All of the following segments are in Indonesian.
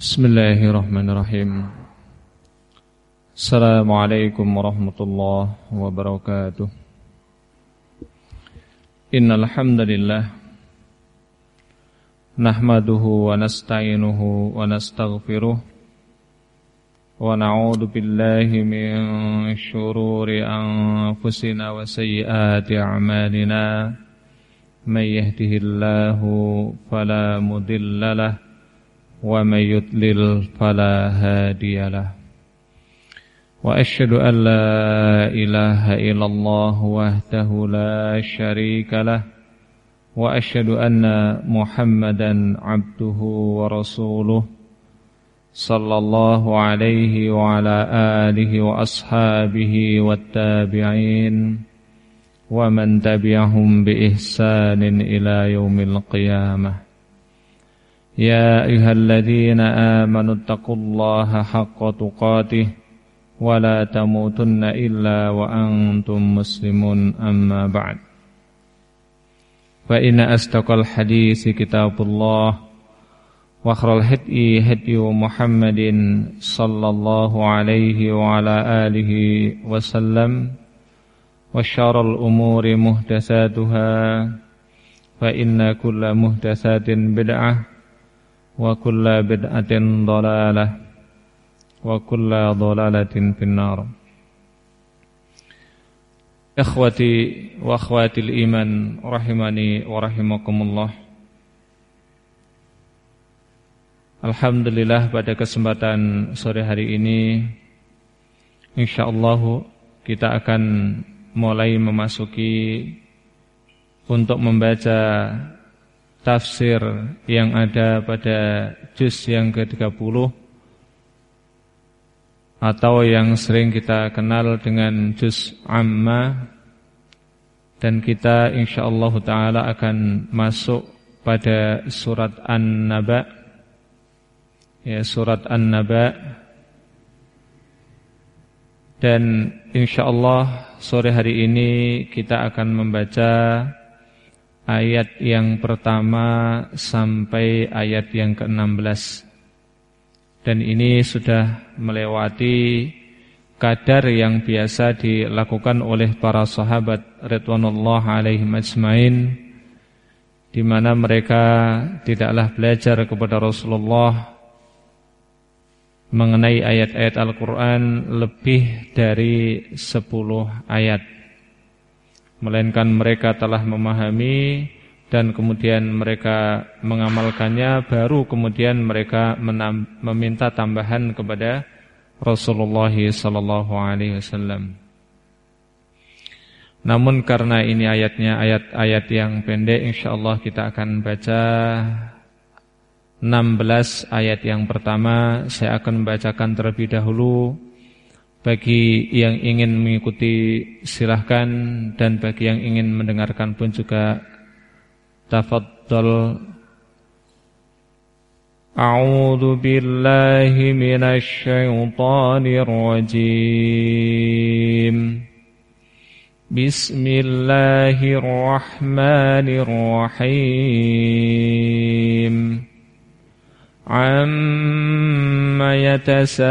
Bismillahirrahmanirrahim. Assalamualaikum warahmatullahi wabarakatuh. Innalhamdulillah Nahmaduhu wa nasta'inuhu wa nasta'gfiruh Wa na'udhu billahi min syururi anfusina wa sayyati a'malina. Man yahdihillahu falamudillalah ومن يضلل فلا هادي له. وأشهد أن لا إله إلا الله وحده لا شريك له. وأشهد أن محمدا عبده ورسوله صلى الله عليه وعلى آله وأصحابه والتابعين ومن تبعهم بإحسان إلى يوم القيامة. يا أيها الذين آمنوا اتقوا الله حق تقاته ولا تموتن إلا وأنتم مسلمون أما بعد. فإن أصدق الحديث كتاب الله وخر الهدي هدي محمد صلى الله عليه وعلى آله وسلم وشار الأمور محدثاتها فإن كل محدثات بدعة وكل بدعة ضلالة وكل ضلالة في النار إخوتي وأخواتي الإيمان رحمني ورحمكم الله Alhamdulillah pada kesempatan sore hari ini InsyaAllah kita akan mulai memasuki Untuk membaca tafsir yang ada pada juz yang ke-30 atau yang sering kita kenal dengan juz amma dan kita insyaallah taala akan masuk pada surat An-Naba. Ya surat An-Naba. Dan insyaallah sore hari ini kita akan membaca ayat yang pertama sampai ayat yang ke-16 dan ini sudah melewati kadar yang biasa dilakukan oleh para sahabat Ridwanullah alaihi majmain di mana mereka tidaklah belajar kepada Rasulullah mengenai ayat-ayat Al-Quran lebih dari 10 ayat melainkan mereka telah memahami dan kemudian mereka mengamalkannya baru kemudian mereka meminta tambahan kepada Rasulullah wasallam. Namun karena ini ayatnya ayat-ayat yang pendek insyaallah kita akan baca 16 ayat yang pertama saya akan membacakan terlebih dahulu bagi yang ingin mengikuti silahkan dan bagi yang ingin mendengarkan pun juga tafadhol. A'udzu billahi minasy syaithanir rajim. Bismillahirrahmanirrahim. Amma yatasaa.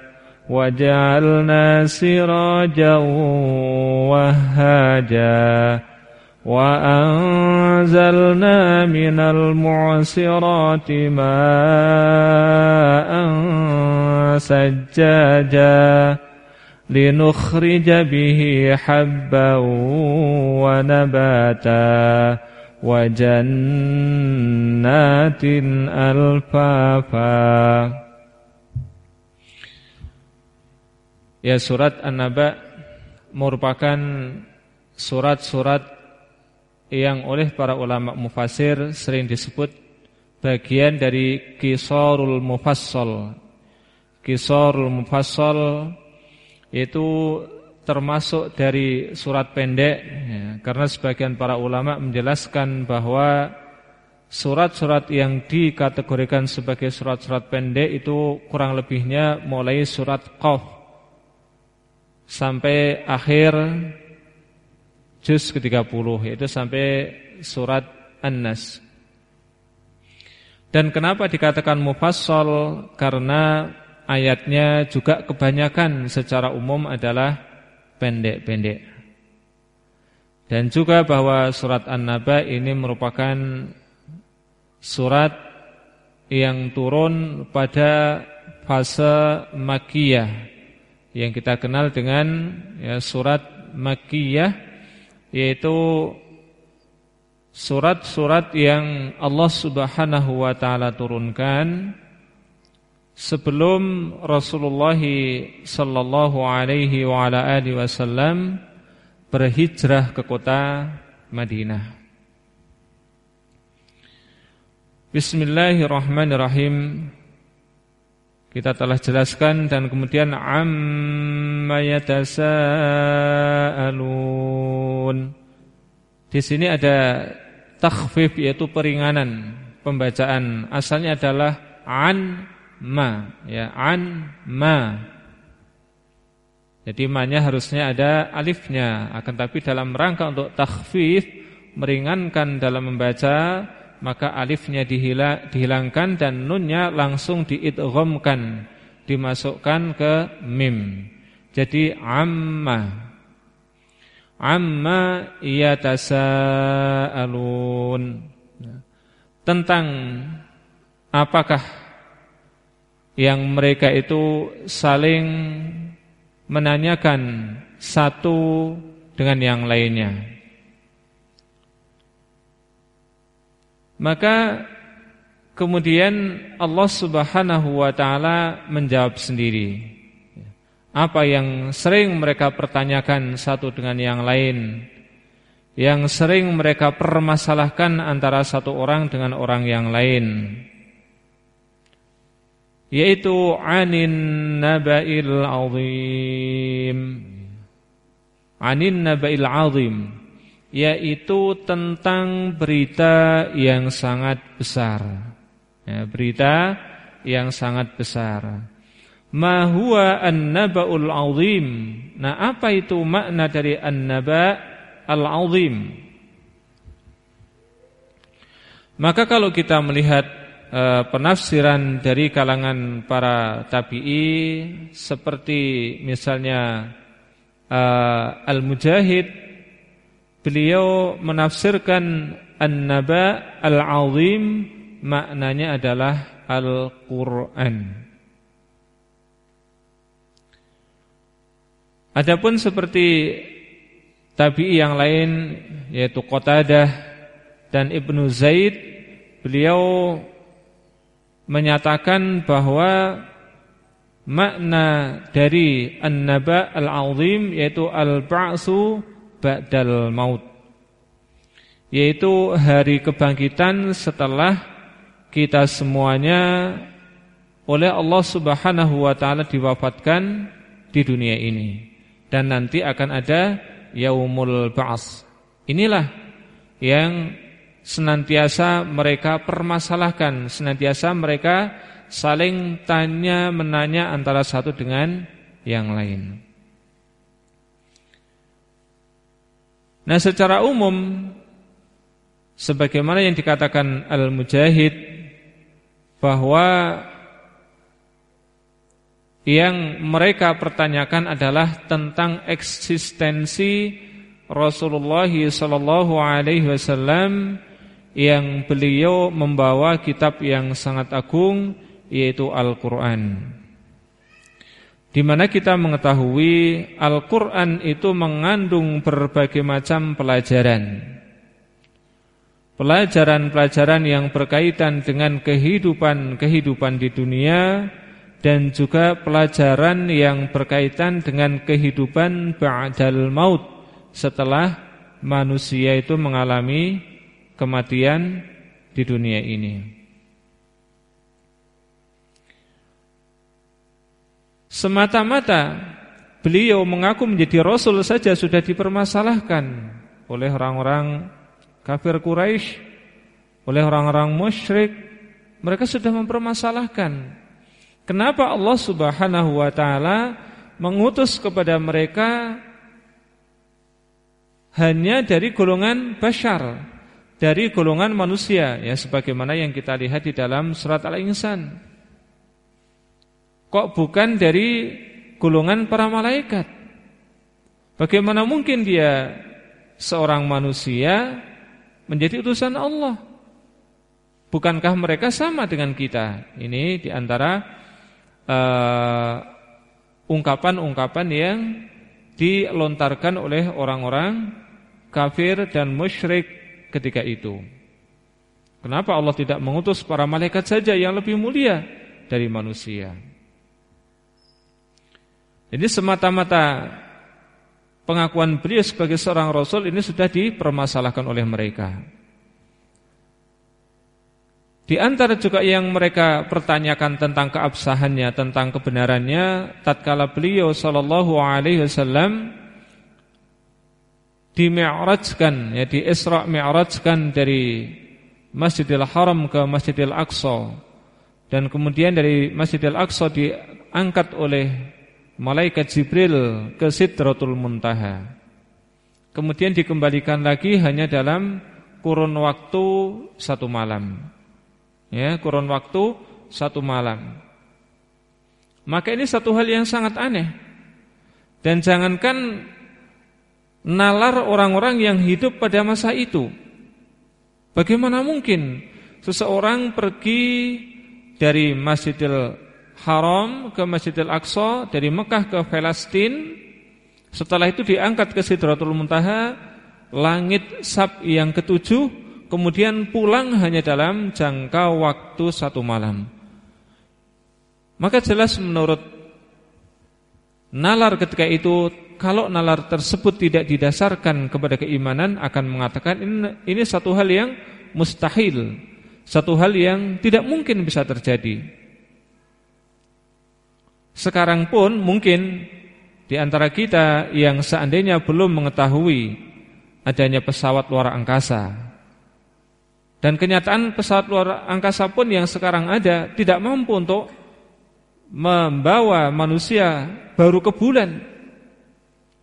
وجعلنا سراجا وهاجا وأنزلنا من المعصرات ماء سجاجا لنخرج به حبا ونباتا وجنات ألفافا Ya surat An-Naba merupakan surat-surat yang oleh para ulama mufasir sering disebut bagian dari Kisarul Mufassal. Kisarul Mufassal itu termasuk dari surat pendek ya, karena sebagian para ulama menjelaskan bahwa surat-surat yang dikategorikan sebagai surat-surat pendek itu kurang lebihnya mulai surat Qaf sampai akhir juz ke-30 yaitu sampai surat An-Nas. Dan kenapa dikatakan mufassal? Karena ayatnya juga kebanyakan secara umum adalah pendek-pendek. Dan juga bahwa surat An-Naba ini merupakan surat yang turun pada fase Makkiyah yang kita kenal dengan ya, surat Makkiyah yaitu surat-surat yang Allah Subhanahu wa taala turunkan sebelum Rasulullah sallallahu alaihi wa ala alihi wasallam berhijrah ke kota Madinah. Bismillahirrahmanirrahim. Kita telah jelaskan dan kemudian amma yatasaalun. Di sini ada takhfif yaitu peringanan pembacaan. Asalnya adalah an ma ya an ma. Jadi ma-nya harusnya ada alifnya, akan tapi dalam rangka untuk takhfif meringankan dalam membaca maka alifnya dihilangkan dan nunnya langsung diidghamkan, dimasukkan ke mim. Jadi amma. Amma yatasaalun tentang apakah yang mereka itu saling menanyakan satu dengan yang lainnya Maka kemudian Allah Subhanahu wa taala menjawab sendiri. Apa yang sering mereka pertanyakan satu dengan yang lain, yang sering mereka permasalahkan antara satu orang dengan orang yang lain, yaitu anin naba'il azim. Anin naba'il azim yaitu tentang berita yang sangat besar. Ya, berita yang sangat besar. Ma huwa an-naba'ul 'azim. Nah, apa itu makna dari an-naba' al-'azim? Maka kalau kita melihat uh, penafsiran dari kalangan para tabi'i seperti misalnya uh, Al-Mujahid Beliau menafsirkan An-Naba Al-Azim maknanya adalah Al-Qur'an. Adapun seperti tabi'i yang lain yaitu Qatadah dan Ibnu Zaid, beliau menyatakan bahwa makna dari An-Naba Al-Azim yaitu Al-Ba'su ba'dal maut yaitu hari kebangkitan setelah kita semuanya oleh Allah Subhanahu wa taala diwafatkan di dunia ini dan nanti akan ada yaumul ba'ats. Inilah yang senantiasa mereka permasalahkan, senantiasa mereka saling tanya menanya antara satu dengan yang lain. Nah secara umum Sebagaimana yang dikatakan Al-Mujahid Bahwa Yang mereka pertanyakan adalah Tentang eksistensi Rasulullah Sallallahu Alaihi Wasallam Yang beliau membawa kitab yang sangat agung Yaitu Al-Quran di mana kita mengetahui Al-Qur'an itu mengandung berbagai macam pelajaran. Pelajaran-pelajaran yang berkaitan dengan kehidupan-kehidupan di dunia dan juga pelajaran yang berkaitan dengan kehidupan ba'dal maut setelah manusia itu mengalami kematian di dunia ini. Semata-mata beliau mengaku menjadi rasul saja sudah dipermasalahkan oleh orang-orang kafir Quraisy, oleh orang-orang musyrik. Mereka sudah mempermasalahkan kenapa Allah Subhanahu wa taala mengutus kepada mereka hanya dari golongan bashar, dari golongan manusia ya sebagaimana yang kita lihat di dalam surat Al-Insan. Kok bukan dari golongan para malaikat? Bagaimana mungkin dia seorang manusia menjadi utusan Allah? Bukankah mereka sama dengan kita? Ini di antara uh, ungkapan-ungkapan yang dilontarkan oleh orang-orang kafir dan musyrik ketika itu. Kenapa Allah tidak mengutus para malaikat saja yang lebih mulia dari manusia? Jadi semata-mata pengakuan beliau sebagai seorang rasul ini sudah dipermasalahkan oleh mereka. Di antara juga yang mereka pertanyakan tentang keabsahannya, tentang kebenarannya, tatkala beliau sallallahu alaihi wasallam dimi'rajkan, ya di Isra mi'rajkan dari Masjidil Haram ke Masjidil Aqsa dan kemudian dari Masjidil Aqsa diangkat oleh malaikat Jibril ke Sidratul Muntaha. Kemudian dikembalikan lagi hanya dalam kurun waktu satu malam. Ya, kurun waktu satu malam. Maka ini satu hal yang sangat aneh. Dan jangankan nalar orang-orang yang hidup pada masa itu. Bagaimana mungkin seseorang pergi dari Masjidil Haram ke Masjidil Aqsa dari Mekah ke Palestina. Setelah itu diangkat ke Sidratul Muntaha, langit sab yang ketujuh, kemudian pulang hanya dalam jangka waktu satu malam. Maka jelas menurut nalar ketika itu kalau nalar tersebut tidak didasarkan kepada keimanan akan mengatakan ini, ini satu hal yang mustahil, satu hal yang tidak mungkin bisa terjadi. Sekarang pun mungkin di antara kita yang seandainya belum mengetahui adanya pesawat luar angkasa dan kenyataan pesawat luar angkasa pun yang sekarang ada tidak mampu untuk membawa manusia baru ke bulan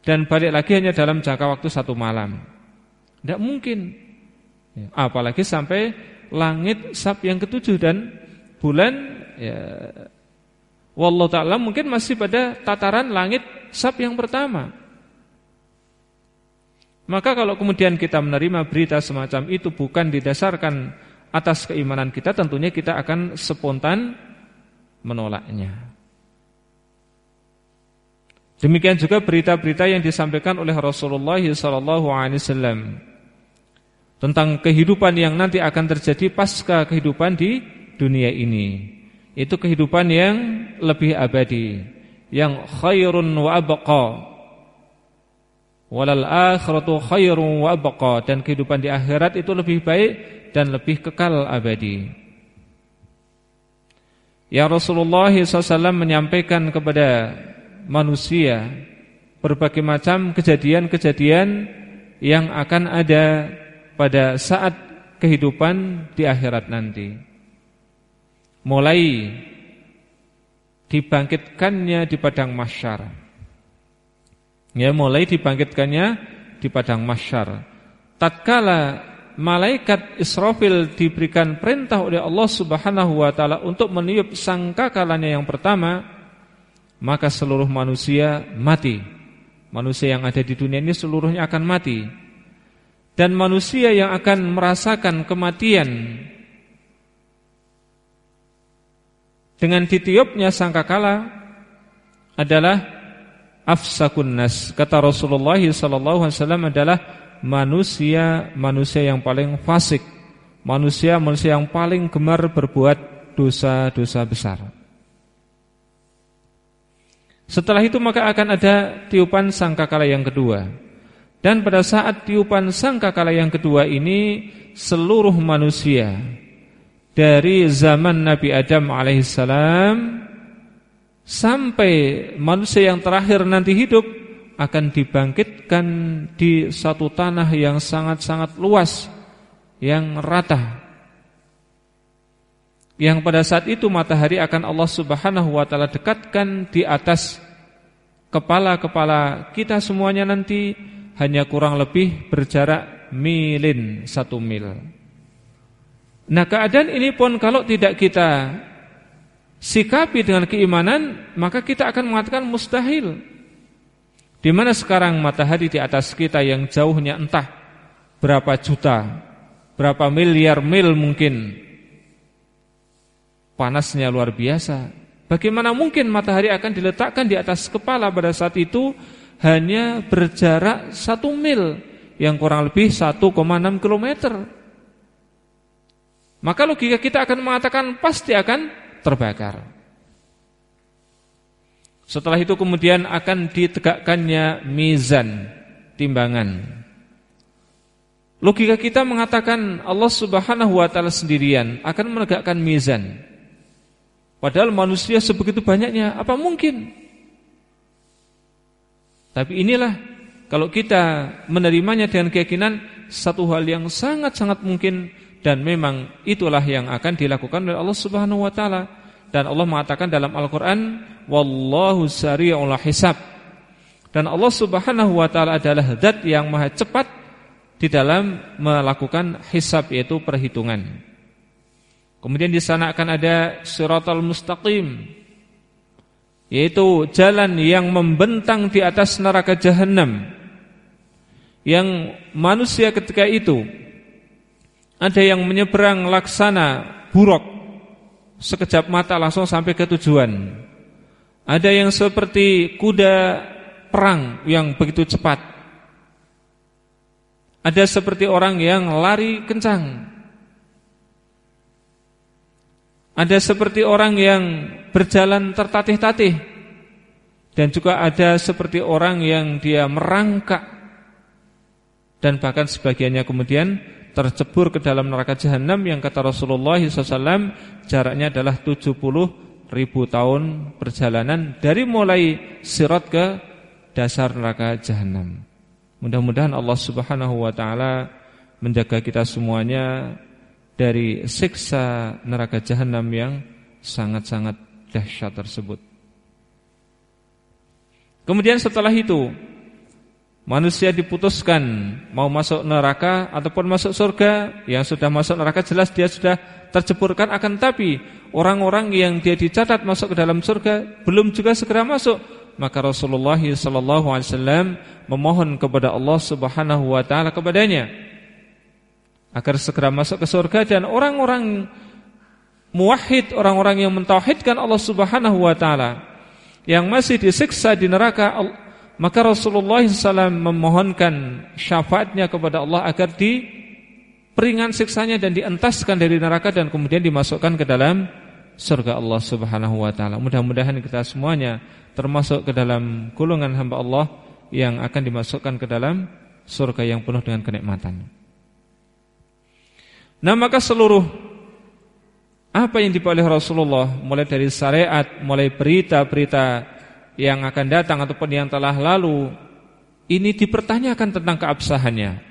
dan balik lagi hanya dalam jangka waktu satu malam. Tidak mungkin. Ya, apalagi sampai langit sab yang ketujuh dan bulan ya, Wallahu ta'ala mungkin masih pada tataran langit sab yang pertama. Maka kalau kemudian kita menerima berita semacam itu bukan didasarkan atas keimanan kita Tentunya kita akan spontan menolaknya. Demikian juga berita-berita yang disampaikan oleh Rasulullah SAW tentang kehidupan yang nanti akan terjadi pasca kehidupan di dunia ini itu kehidupan yang lebih abadi, yang khairun wa abqa. Walal akhiratu khairun wa abqa dan kehidupan di akhirat itu lebih baik dan lebih kekal abadi. Ya Rasulullah SAW menyampaikan kepada manusia berbagai macam kejadian-kejadian yang akan ada pada saat kehidupan di akhirat nanti mulai dibangkitkannya di padang mahsyar. Ya, mulai dibangkitkannya di padang mahsyar. Tatkala malaikat Israfil diberikan perintah oleh Allah Subhanahu wa taala untuk meniup sangkakalanya yang pertama, maka seluruh manusia mati. Manusia yang ada di dunia ini seluruhnya akan mati. Dan manusia yang akan merasakan kematian dengan ditiupnya sangkakala adalah afsakun nas. Kata Rasulullah sallallahu alaihi wasallam adalah manusia manusia yang paling fasik, manusia manusia yang paling gemar berbuat dosa-dosa besar. Setelah itu maka akan ada tiupan sangkakala yang kedua. Dan pada saat tiupan sangkakala yang kedua ini seluruh manusia dari zaman Nabi Adam alaihissalam sampai manusia yang terakhir nanti hidup akan dibangkitkan di satu tanah yang sangat-sangat luas yang rata yang pada saat itu matahari akan Allah Subhanahu wa taala dekatkan di atas kepala-kepala kita semuanya nanti hanya kurang lebih berjarak milin satu mil. Nah keadaan ini pun kalau tidak kita sikapi dengan keimanan maka kita akan mengatakan mustahil. Di mana sekarang matahari di atas kita yang jauhnya entah berapa juta, berapa miliar mil mungkin Panasnya luar biasa. Bagaimana mungkin matahari akan diletakkan di atas kepala pada saat itu hanya berjarak satu mil yang kurang lebih 1,6 kilometer. Maka logika kita akan mengatakan pasti akan terbakar. Setelah itu kemudian akan ditegakkannya mizan, timbangan. Logika kita mengatakan Allah Subhanahu wa taala sendirian akan menegakkan mizan. Padahal manusia sebegitu banyaknya, apa mungkin? Tapi inilah kalau kita menerimanya dengan keyakinan satu hal yang sangat-sangat mungkin dan memang itulah yang akan dilakukan oleh Allah Subhanahu wa taala. Dan Allah mengatakan dalam Al-Qur'an, "Wallahu sari'ul hisab." Dan Allah Subhanahu wa taala adalah zat yang maha cepat di dalam melakukan hisab yaitu perhitungan. Kemudian di sana akan ada siratal mustaqim yaitu jalan yang membentang di atas neraka jahanam yang manusia ketika itu ada yang menyeberang laksana buruk sekejap mata langsung sampai ke tujuan. Ada yang seperti kuda perang yang begitu cepat. Ada seperti orang yang lari kencang. Ada seperti orang yang berjalan tertatih-tatih Dan juga ada seperti orang yang dia merangkak Dan bahkan sebagiannya kemudian tercebur ke dalam neraka jahanam Yang kata Rasulullah SAW jaraknya adalah 70 ribu tahun perjalanan Dari mulai sirat ke dasar neraka jahanam Mudah-mudahan Allah subhanahu wa ta'ala menjaga kita semuanya dari siksa neraka jahanam yang sangat-sangat dahsyat tersebut. Kemudian setelah itu manusia diputuskan mau masuk neraka ataupun masuk surga, yang sudah masuk neraka jelas dia sudah terceburkan akan tapi orang-orang yang dia dicatat masuk ke dalam surga belum juga segera masuk, maka Rasulullah wasallam memohon kepada Allah Subhanahu wa taala kepadanya agar segera masuk ke surga dan orang-orang muwahhid, orang-orang yang mentauhidkan Allah Subhanahu wa taala yang masih disiksa di neraka maka Rasulullah SAW memohonkan syafaatnya kepada Allah agar diperingan siksanya dan dientaskan dari neraka dan kemudian dimasukkan ke dalam surga Allah Subhanahu wa taala. Mudah-mudahan kita semuanya termasuk ke dalam golongan hamba Allah yang akan dimasukkan ke dalam surga yang penuh dengan kenikmatan. Nah maka seluruh apa yang dibawa oleh Rasulullah mulai dari syariat, mulai berita-berita yang akan datang ataupun yang telah lalu ini dipertanyakan tentang keabsahannya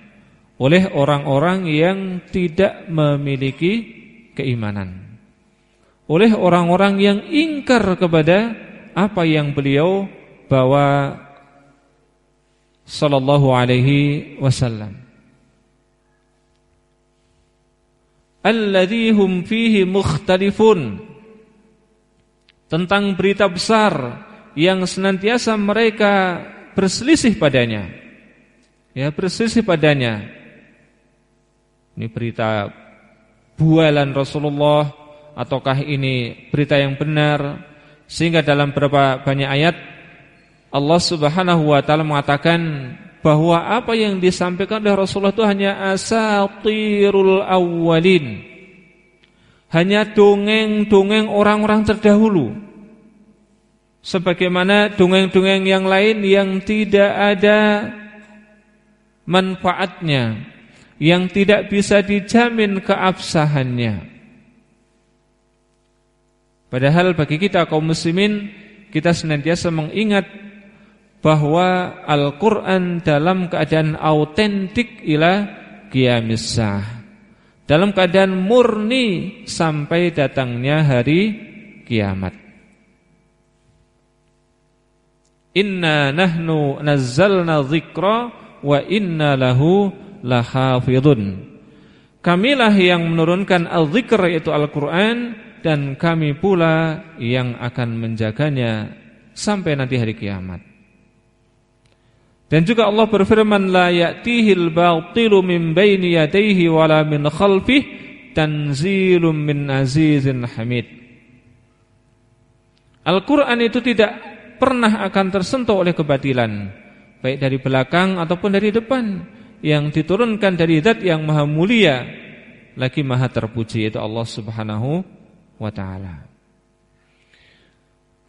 oleh orang-orang yang tidak memiliki keimanan. Oleh orang-orang yang ingkar kepada apa yang beliau bawa sallallahu alaihi wasallam. alladzi hum fihi mukhtalifun tentang berita besar yang senantiasa mereka berselisih padanya. Ya, berselisih padanya. Ini berita bualan Rasulullah ataukah ini berita yang benar? Sehingga dalam beberapa banyak ayat Allah Subhanahu wa taala mengatakan bahwa apa yang disampaikan oleh Rasulullah itu hanya asatirul awwalin. Hanya dongeng-dongeng orang-orang terdahulu. Sebagaimana dongeng-dongeng yang lain yang tidak ada manfaatnya, yang tidak bisa dijamin keabsahannya. Padahal bagi kita kaum muslimin kita senantiasa mengingat bahwa Al-Quran dalam keadaan autentik ila kiamisah dalam keadaan murni sampai datangnya hari kiamat. Inna nahnu nazzalna dzikra wa inna lahu lahafidhun. Kamilah yang menurunkan al-dzikr yaitu Al-Qur'an dan kami pula yang akan menjaganya sampai nanti hari kiamat. Dan juga Allah berfirman la ya'tihil batilu min baini yadayhi wala min khalfih tanzilum min azizin hamid. Al-Qur'an itu tidak pernah akan tersentuh oleh kebatilan, baik dari belakang ataupun dari depan, yang diturunkan dari zat yang maha mulia lagi maha terpuji yaitu Allah Subhanahu wa taala.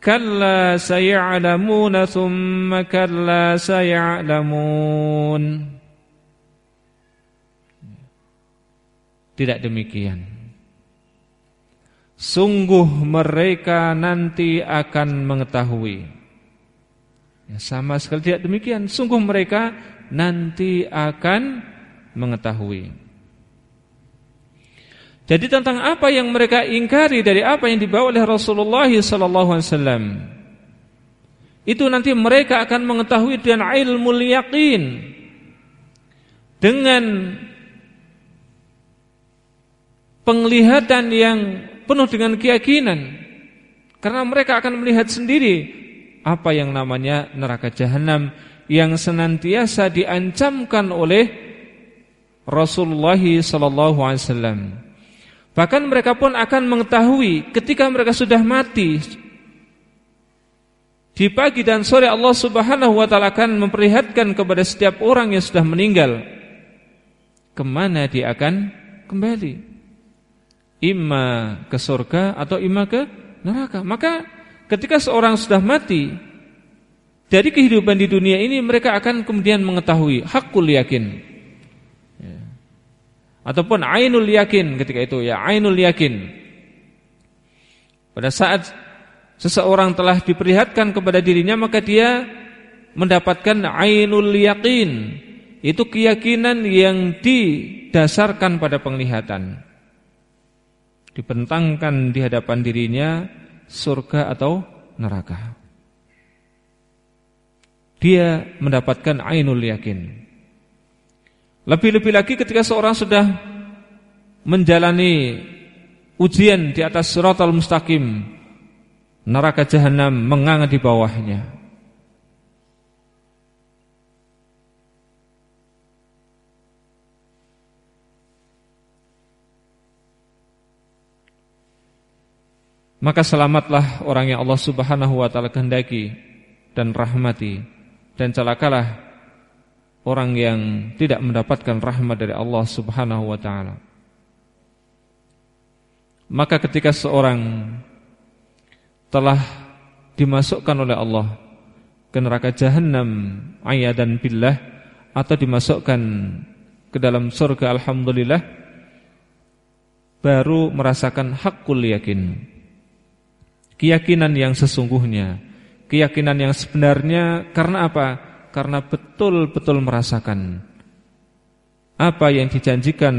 Kalla saya'lamuna thumma kalla saya'lamun. Tidak demikian. Sungguh mereka nanti akan mengetahui ya, Sama sekali tidak demikian. Sungguh mereka nanti akan mengetahui. Jadi tentang apa yang mereka ingkari dari apa yang dibawa oleh Rasulullah wasallam itu nanti mereka akan mengetahui dengan ilmu yakin dengan penglihatan yang penuh dengan keyakinan. Karena mereka akan melihat sendiri apa yang namanya neraka jahanam yang senantiasa diancamkan oleh Rasulullah sallallahu alaihi wasallam Bahkan mereka pun akan mengetahui ketika mereka sudah mati di pagi dan sore Allah Subhanahu wa taala akan memperlihatkan kepada setiap orang yang sudah meninggal ke mana dia akan kembali. Imma ke surga atau imma ke neraka. Maka ketika seorang sudah mati dari kehidupan di dunia ini mereka akan kemudian mengetahui hakul yakin. Ataupun ainul yakin ketika itu ya ainul yakin. Pada saat seseorang telah diperlihatkan kepada dirinya maka dia mendapatkan ainul yakin. Itu keyakinan yang didasarkan pada penglihatan. Dibentangkan di hadapan dirinya surga atau neraka dia mendapatkan ainul yakin lebih-lebih lagi ketika seorang sudah menjalani ujian di atas suratul mustaqim, neraka jahanam menganga di bawahnya. Maka selamatlah orang yang Allah Subhanahu wa taala kehendaki dan rahmati dan celakalah orang yang tidak mendapatkan rahmat dari Allah Subhanahu wa taala. Maka ketika seorang telah dimasukkan oleh Allah ke neraka jahanam ayadan billah atau dimasukkan ke dalam surga alhamdulillah baru merasakan hakul yakin. Keyakinan yang sesungguhnya, keyakinan yang sebenarnya karena apa? karena betul-betul merasakan apa yang dijanjikan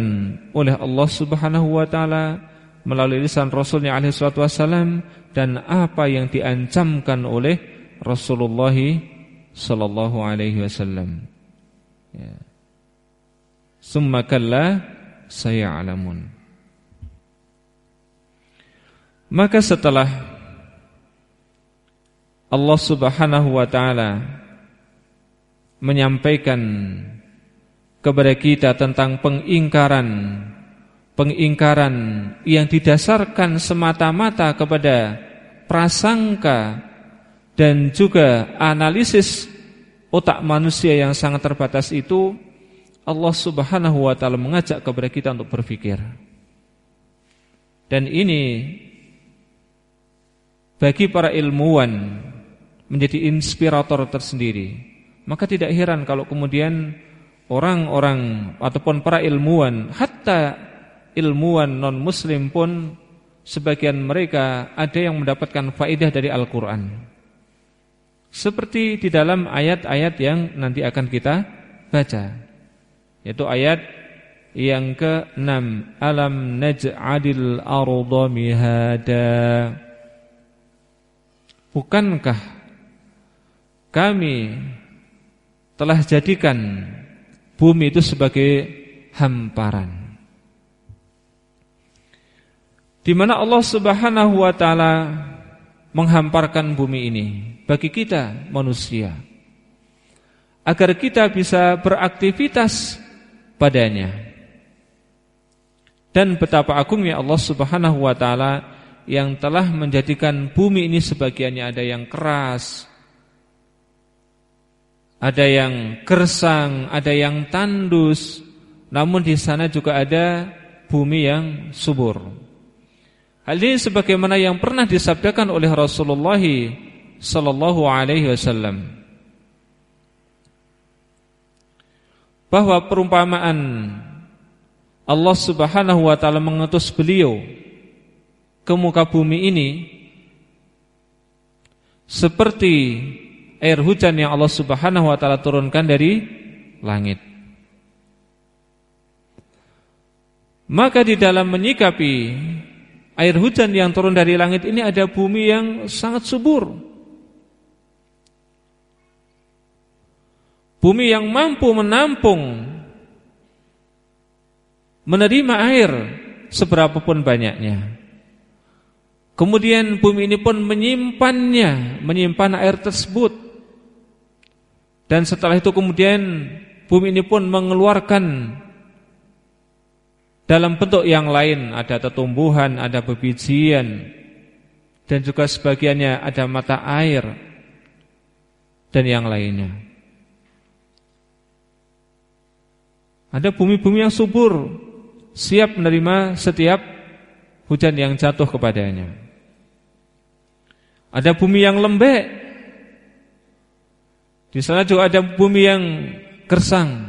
oleh Allah Subhanahu wa taala melalui lisan Rasulnya alaihi salatu wasallam dan apa yang diancamkan oleh Rasulullah sallallahu alaihi wasallam. Ya. Summa kalla sayalamun. Maka setelah Allah Subhanahu wa taala menyampaikan kepada kita tentang pengingkaran pengingkaran yang didasarkan semata-mata kepada prasangka dan juga analisis otak manusia yang sangat terbatas itu Allah Subhanahu wa taala mengajak kepada kita untuk berpikir. Dan ini bagi para ilmuwan menjadi inspirator tersendiri. Maka tidak heran kalau kemudian orang-orang ataupun para ilmuwan, hatta ilmuwan non muslim pun sebagian mereka ada yang mendapatkan faedah dari Al-Qur'an. Seperti di dalam ayat-ayat yang nanti akan kita baca Yaitu ayat yang ke-6 Alam naj'adil arda mihada Bukankah kami telah jadikan bumi itu sebagai hamparan. Di mana Allah Subhanahu wa taala menghamparkan bumi ini bagi kita manusia agar kita bisa beraktivitas padanya. Dan betapa agungnya Allah Subhanahu wa taala yang telah menjadikan bumi ini sebagiannya ada yang keras ada yang gersang ada yang tandus. Namun di sana juga ada bumi yang subur. Hal ini sebagaimana yang pernah disabdakan oleh Rasulullah sallallahu alaihi wasallam. Bahwa perumpamaan Allah Subhanahu wa taala mengutus beliau ke muka bumi ini seperti air hujan yang Allah Subhanahu wa taala turunkan dari langit. Maka di dalam menyikapi air hujan yang turun dari langit ini ada bumi yang sangat subur. Bumi yang mampu menampung menerima air seberapapun banyaknya. Kemudian bumi ini pun menyimpannya, menyimpan air tersebut. Dan setelah itu kemudian bumi ini pun mengeluarkan dalam bentuk yang lain ada tetumbuhan, ada bebijian dan juga sebagiannya ada mata air dan yang lainnya. Ada bumi-bumi yang subur, siap menerima setiap hujan yang jatuh kepadanya. Ada bumi yang lembek. Di sana juga ada bumi yang gersang.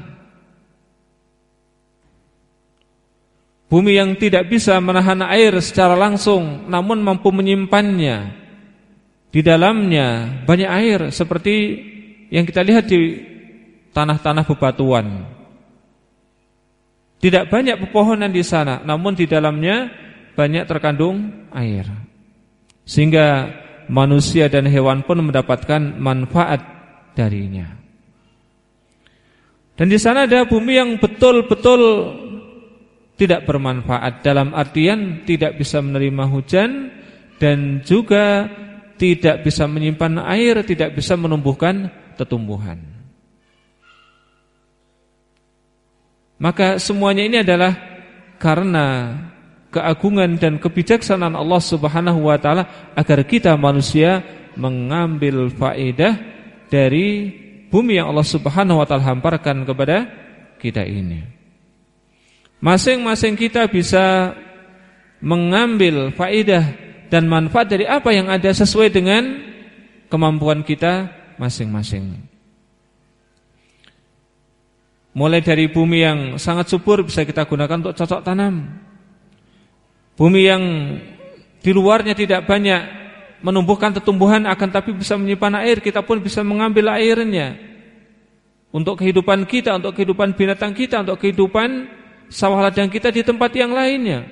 Bumi yang tidak bisa menahan air secara langsung namun mampu menyimpannya. Di dalamnya banyak air seperti yang kita lihat di tanah-tanah bebatuan. Tidak banyak pepohonan di sana, namun di dalamnya banyak terkandung air. Sehingga manusia dan hewan pun mendapatkan manfaat darinya. Dan di sana ada bumi yang betul-betul tidak bermanfaat dalam artian tidak bisa menerima hujan dan juga tidak bisa menyimpan air, tidak bisa menumbuhkan tetumbuhan. Maka semuanya ini adalah karena keagungan dan kebijaksanaan Allah Subhanahu wa taala agar kita manusia mengambil faedah dari bumi yang Allah Subhanahu wa taala hamparkan kepada kita ini. Masing-masing kita bisa mengambil faidah dan manfaat dari apa yang ada sesuai dengan kemampuan kita masing-masing. Mulai dari bumi yang sangat subur bisa kita gunakan untuk cocok tanam. Bumi yang di luarnya tidak banyak menumbuhkan tumbuhan akan tapi bisa menyimpan air, kita pun bisa mengambil airnya. Untuk kehidupan kita, untuk kehidupan binatang kita, untuk kehidupan sawah ladang kita di tempat yang lainnya.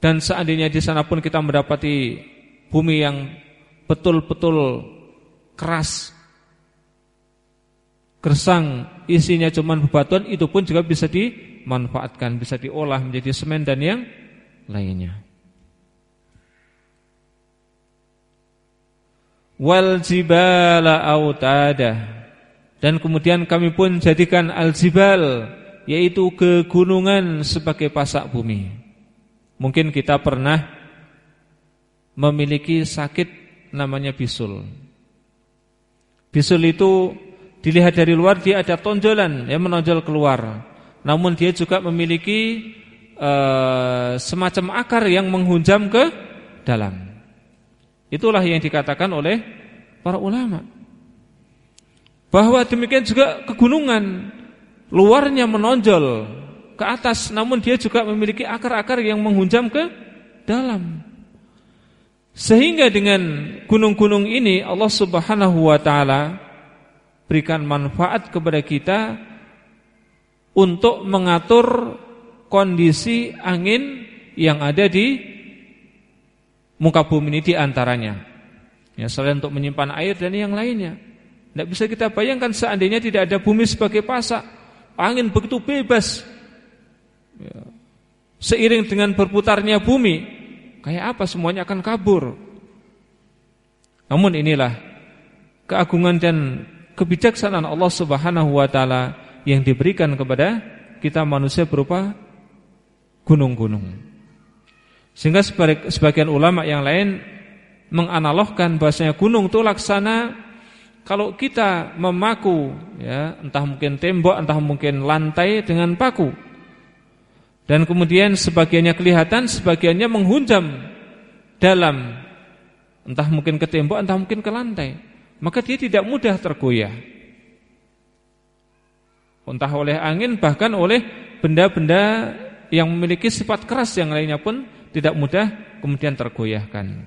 Dan seandainya di sana pun kita mendapati bumi yang betul-betul keras, gersang, isinya cuma bebatuan, itu pun juga bisa dimanfaatkan, bisa diolah menjadi semen dan yang lainnya. Wal jibala autada dan kemudian kami pun jadikan al-jibal yaitu kegunungan sebagai pasak bumi. Mungkin kita pernah memiliki sakit namanya bisul. Bisul itu dilihat dari luar dia ada tonjolan yang menonjol keluar. Namun dia juga memiliki uh, semacam akar yang menghunjam ke dalam. Itulah yang dikatakan oleh para ulama. Bahwa demikian juga kegunungan luarnya menonjol ke atas namun dia juga memiliki akar-akar yang menghunjam ke dalam. Sehingga dengan gunung-gunung ini Allah Subhanahu wa taala berikan manfaat kepada kita untuk mengatur kondisi angin yang ada di muka bumi ini di antaranya. Ya, selain untuk menyimpan air dan yang lainnya. Tidak bisa kita bayangkan seandainya tidak ada bumi sebagai pasak, angin begitu bebas. Ya. Seiring dengan berputarnya bumi, Kayak apa semuanya akan kabur. Namun inilah keagungan dan kebijaksanaan Allah Subhanahu wa taala yang diberikan kepada kita manusia berupa gunung-gunung. Sehingga sebagian ulama yang lain menganalogkan bahasanya gunung itu laksana kalau kita memaku ya entah mungkin tembok entah mungkin lantai dengan paku dan kemudian sebagiannya kelihatan, sebagiannya menghunjam dalam entah mungkin ke tembok, entah mungkin ke lantai. Maka dia tidak mudah tergoyah. Entah oleh angin bahkan oleh benda-benda yang memiliki sifat keras yang lainnya pun tidak mudah kemudian tergoyahkan.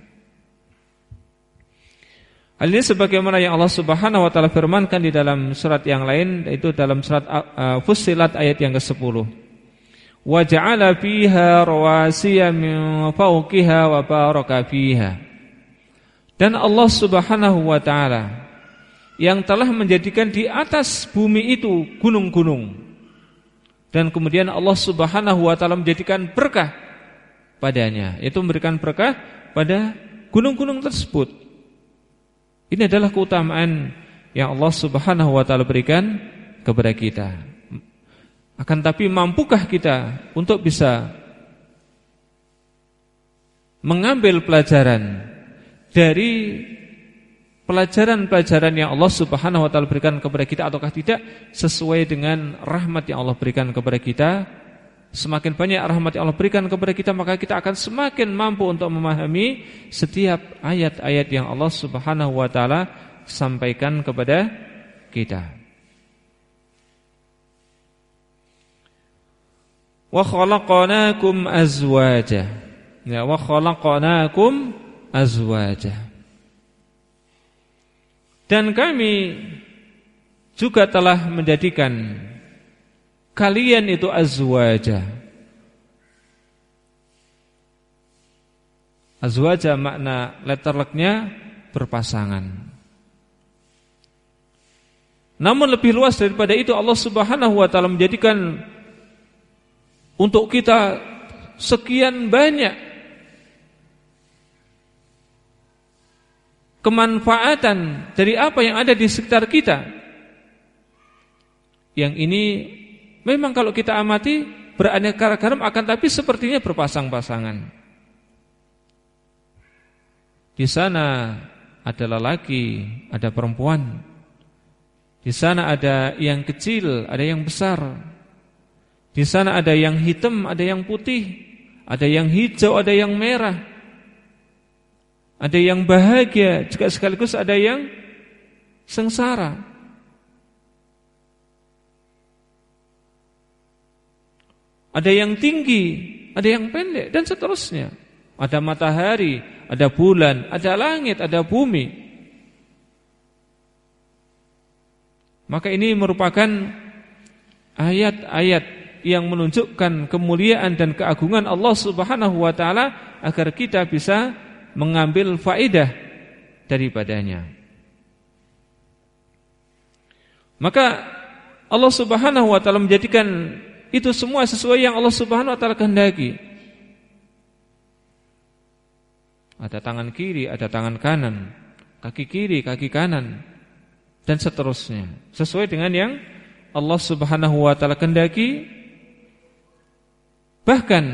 Hal ini sebagaimana yang Allah Subhanahu wa taala firmankan di dalam surat yang lain yaitu dalam surat uh, Fussilat ayat yang ke-10 wa ja'ala fiha rawasiya min fawqiha wa baraka fiha. Dan Allah Subhanahu wa taala yang telah menjadikan di atas bumi itu gunung-gunung. Dan kemudian Allah Subhanahu wa taala menjadikan berkah padanya. Itu memberikan berkah pada gunung-gunung tersebut. Ini adalah keutamaan yang Allah Subhanahu wa taala berikan kepada kita. Akan tapi mampukah kita untuk bisa mengambil pelajaran dari pelajaran-pelajaran yang Allah Subhanahu wa taala berikan kepada kita ataukah tidak sesuai dengan rahmat yang Allah berikan kepada kita? Semakin banyak rahmat Allah berikan kepada kita maka kita akan semakin mampu untuk memahami setiap ayat-ayat yang Allah Subhanahu wa taala sampaikan kepada kita. wa khalaqnakum azwaja. Ya, wa khalaqnakum azwaja. Dan kami juga telah menjadikan kalian itu azwaja. Azwaja makna letterleknya berpasangan. Namun lebih luas daripada itu Allah Subhanahu wa taala menjadikan untuk kita sekian banyak kemanfaatan dari apa yang ada di sekitar kita. Yang ini memang kalau kita amati beraneka ragam akan tapi sepertinya berpasang-pasangan. Di sana ada lelaki, ada perempuan. Di sana ada yang kecil, ada yang besar. Di sana ada yang hitam, ada yang putih, ada yang hijau, ada yang merah. Ada yang bahagia, juga sekaligus ada yang sengsara. Ada yang tinggi, ada yang pendek dan seterusnya. Ada matahari, ada bulan, ada langit, ada bumi. Maka ini merupakan ayat-ayat yang menunjukkan kemuliaan dan keagungan Allah Subhanahu wa taala agar kita bisa mengambil faedah daripadanya. Maka Allah Subhanahu wa taala menjadikan itu semua sesuai yang Allah Subhanahu wa taala kehendaki. Ada tangan kiri, ada tangan kanan, kaki kiri, kaki kanan dan seterusnya. Sesuai dengan yang Allah Subhanahu wa taala kehendaki Bahkan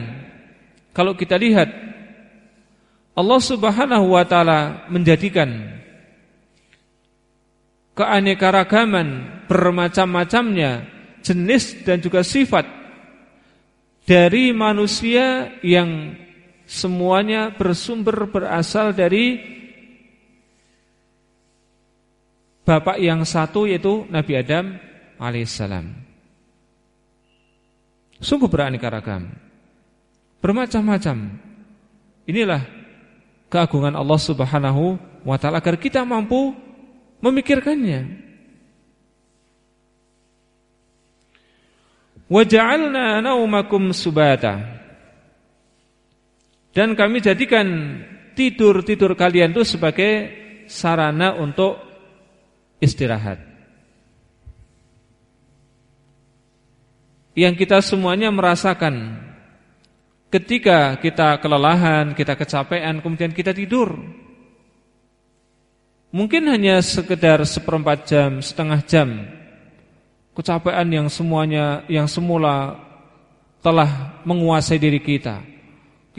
kalau kita lihat Allah Subhanahu wa taala menjadikan keanekaragaman bermacam-macamnya jenis dan juga sifat dari manusia yang semuanya bersumber berasal dari bapak yang satu yaitu Nabi Adam alaihissalam. Sungguh beraneka ragam, bermacam-macam. Inilah keagungan Allah Subhanahu wa taala agar kita mampu memikirkannya. Waja'alna naumakum subata dan kami jadikan tidur-tidur kalian itu sebagai sarana untuk istirahat. Yang kita semuanya merasakan ketika kita kelelahan, kita kecapean, kemudian kita tidur. Mungkin hanya sekedar seperempat jam, setengah jam. Kecapean yang semuanya, yang semula telah menguasai diri kita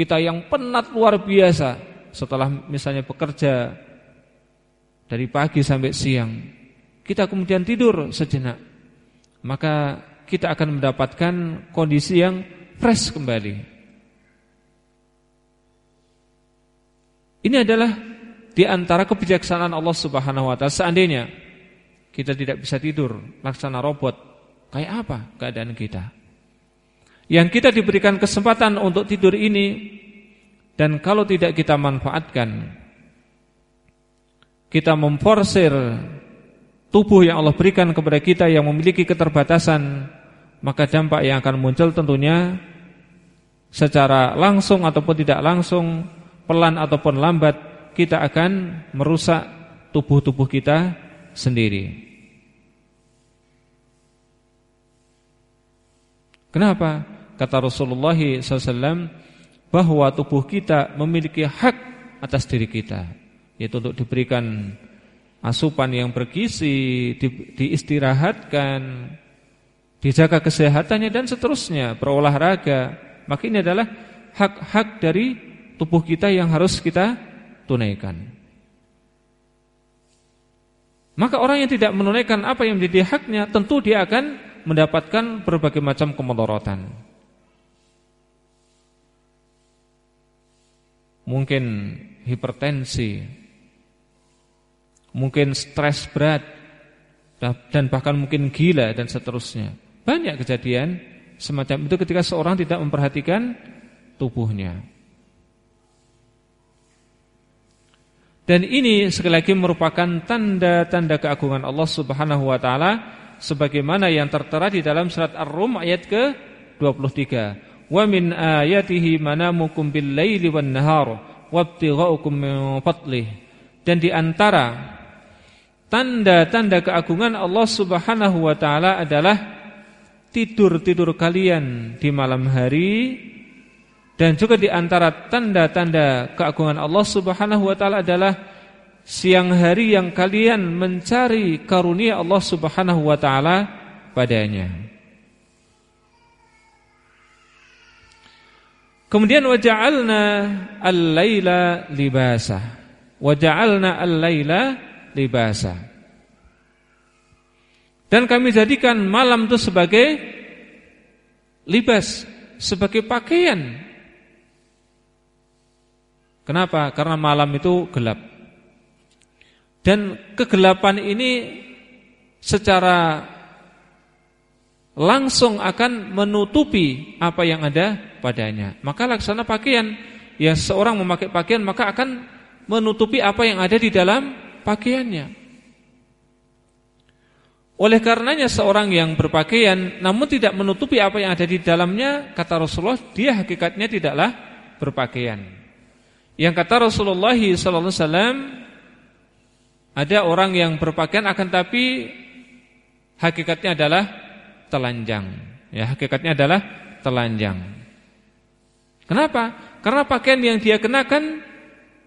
kita yang penat luar biasa setelah misalnya bekerja dari pagi sampai siang, kita kemudian tidur sejenak, maka kita akan mendapatkan kondisi yang fresh kembali. Ini adalah di antara kebijaksanaan Allah Subhanahu wa taala. Seandainya kita tidak bisa tidur laksana robot, kayak apa keadaan kita? yang kita diberikan kesempatan untuk tidur ini dan kalau tidak kita manfaatkan kita memforsir tubuh yang Allah berikan kepada kita yang memiliki keterbatasan maka dampak yang akan muncul tentunya secara langsung ataupun tidak langsung pelan ataupun lambat kita akan merusak tubuh-tubuh kita sendiri Kenapa? kata Rasulullah SAW bahwa tubuh kita memiliki hak atas diri kita yaitu untuk diberikan asupan yang bergizi, di, diistirahatkan, dijaga kesehatannya dan seterusnya, berolahraga. Maka ini adalah hak-hak dari tubuh kita yang harus kita tunaikan. Maka orang yang tidak menunaikan apa yang menjadi haknya, tentu dia akan mendapatkan berbagai macam kemudaratan. mungkin hipertensi, mungkin stres berat, dan bahkan mungkin gila dan seterusnya. Banyak kejadian semacam itu ketika seorang tidak memperhatikan tubuhnya. Dan ini sekali lagi merupakan tanda-tanda keagungan Allah Subhanahu wa taala sebagaimana yang tertera di dalam surat Ar-Rum ayat ke-23. Wa min ayatihi manamukum bil laili wan nahar wabtighaukum min fadlih. Dan di antara tanda-tanda keagungan Allah Subhanahu wa taala adalah tidur-tidur kalian di malam hari dan juga di antara tanda-tanda keagungan Allah Subhanahu wa taala adalah siang hari yang kalian mencari karunia Allah Subhanahu wa taala padanya. Kemudian waja'alna al-laila libasa. Waja'alna al-laila libasa. Dan kami jadikan malam itu sebagai libas, sebagai pakaian. Kenapa? Karena malam itu gelap. Dan kegelapan ini secara langsung akan menutupi apa yang ada padanya. Maka laksana pakaian, ya seorang memakai pakaian maka akan menutupi apa yang ada di dalam pakaiannya. Oleh karenanya seorang yang berpakaian namun tidak menutupi apa yang ada di dalamnya, kata Rasulullah, dia hakikatnya tidaklah berpakaian. Yang kata Rasulullah sallallahu alaihi wasallam ada orang yang berpakaian akan tapi hakikatnya adalah telanjang. Ya, hakikatnya adalah telanjang. Kenapa? Karena pakaian yang dia kenakan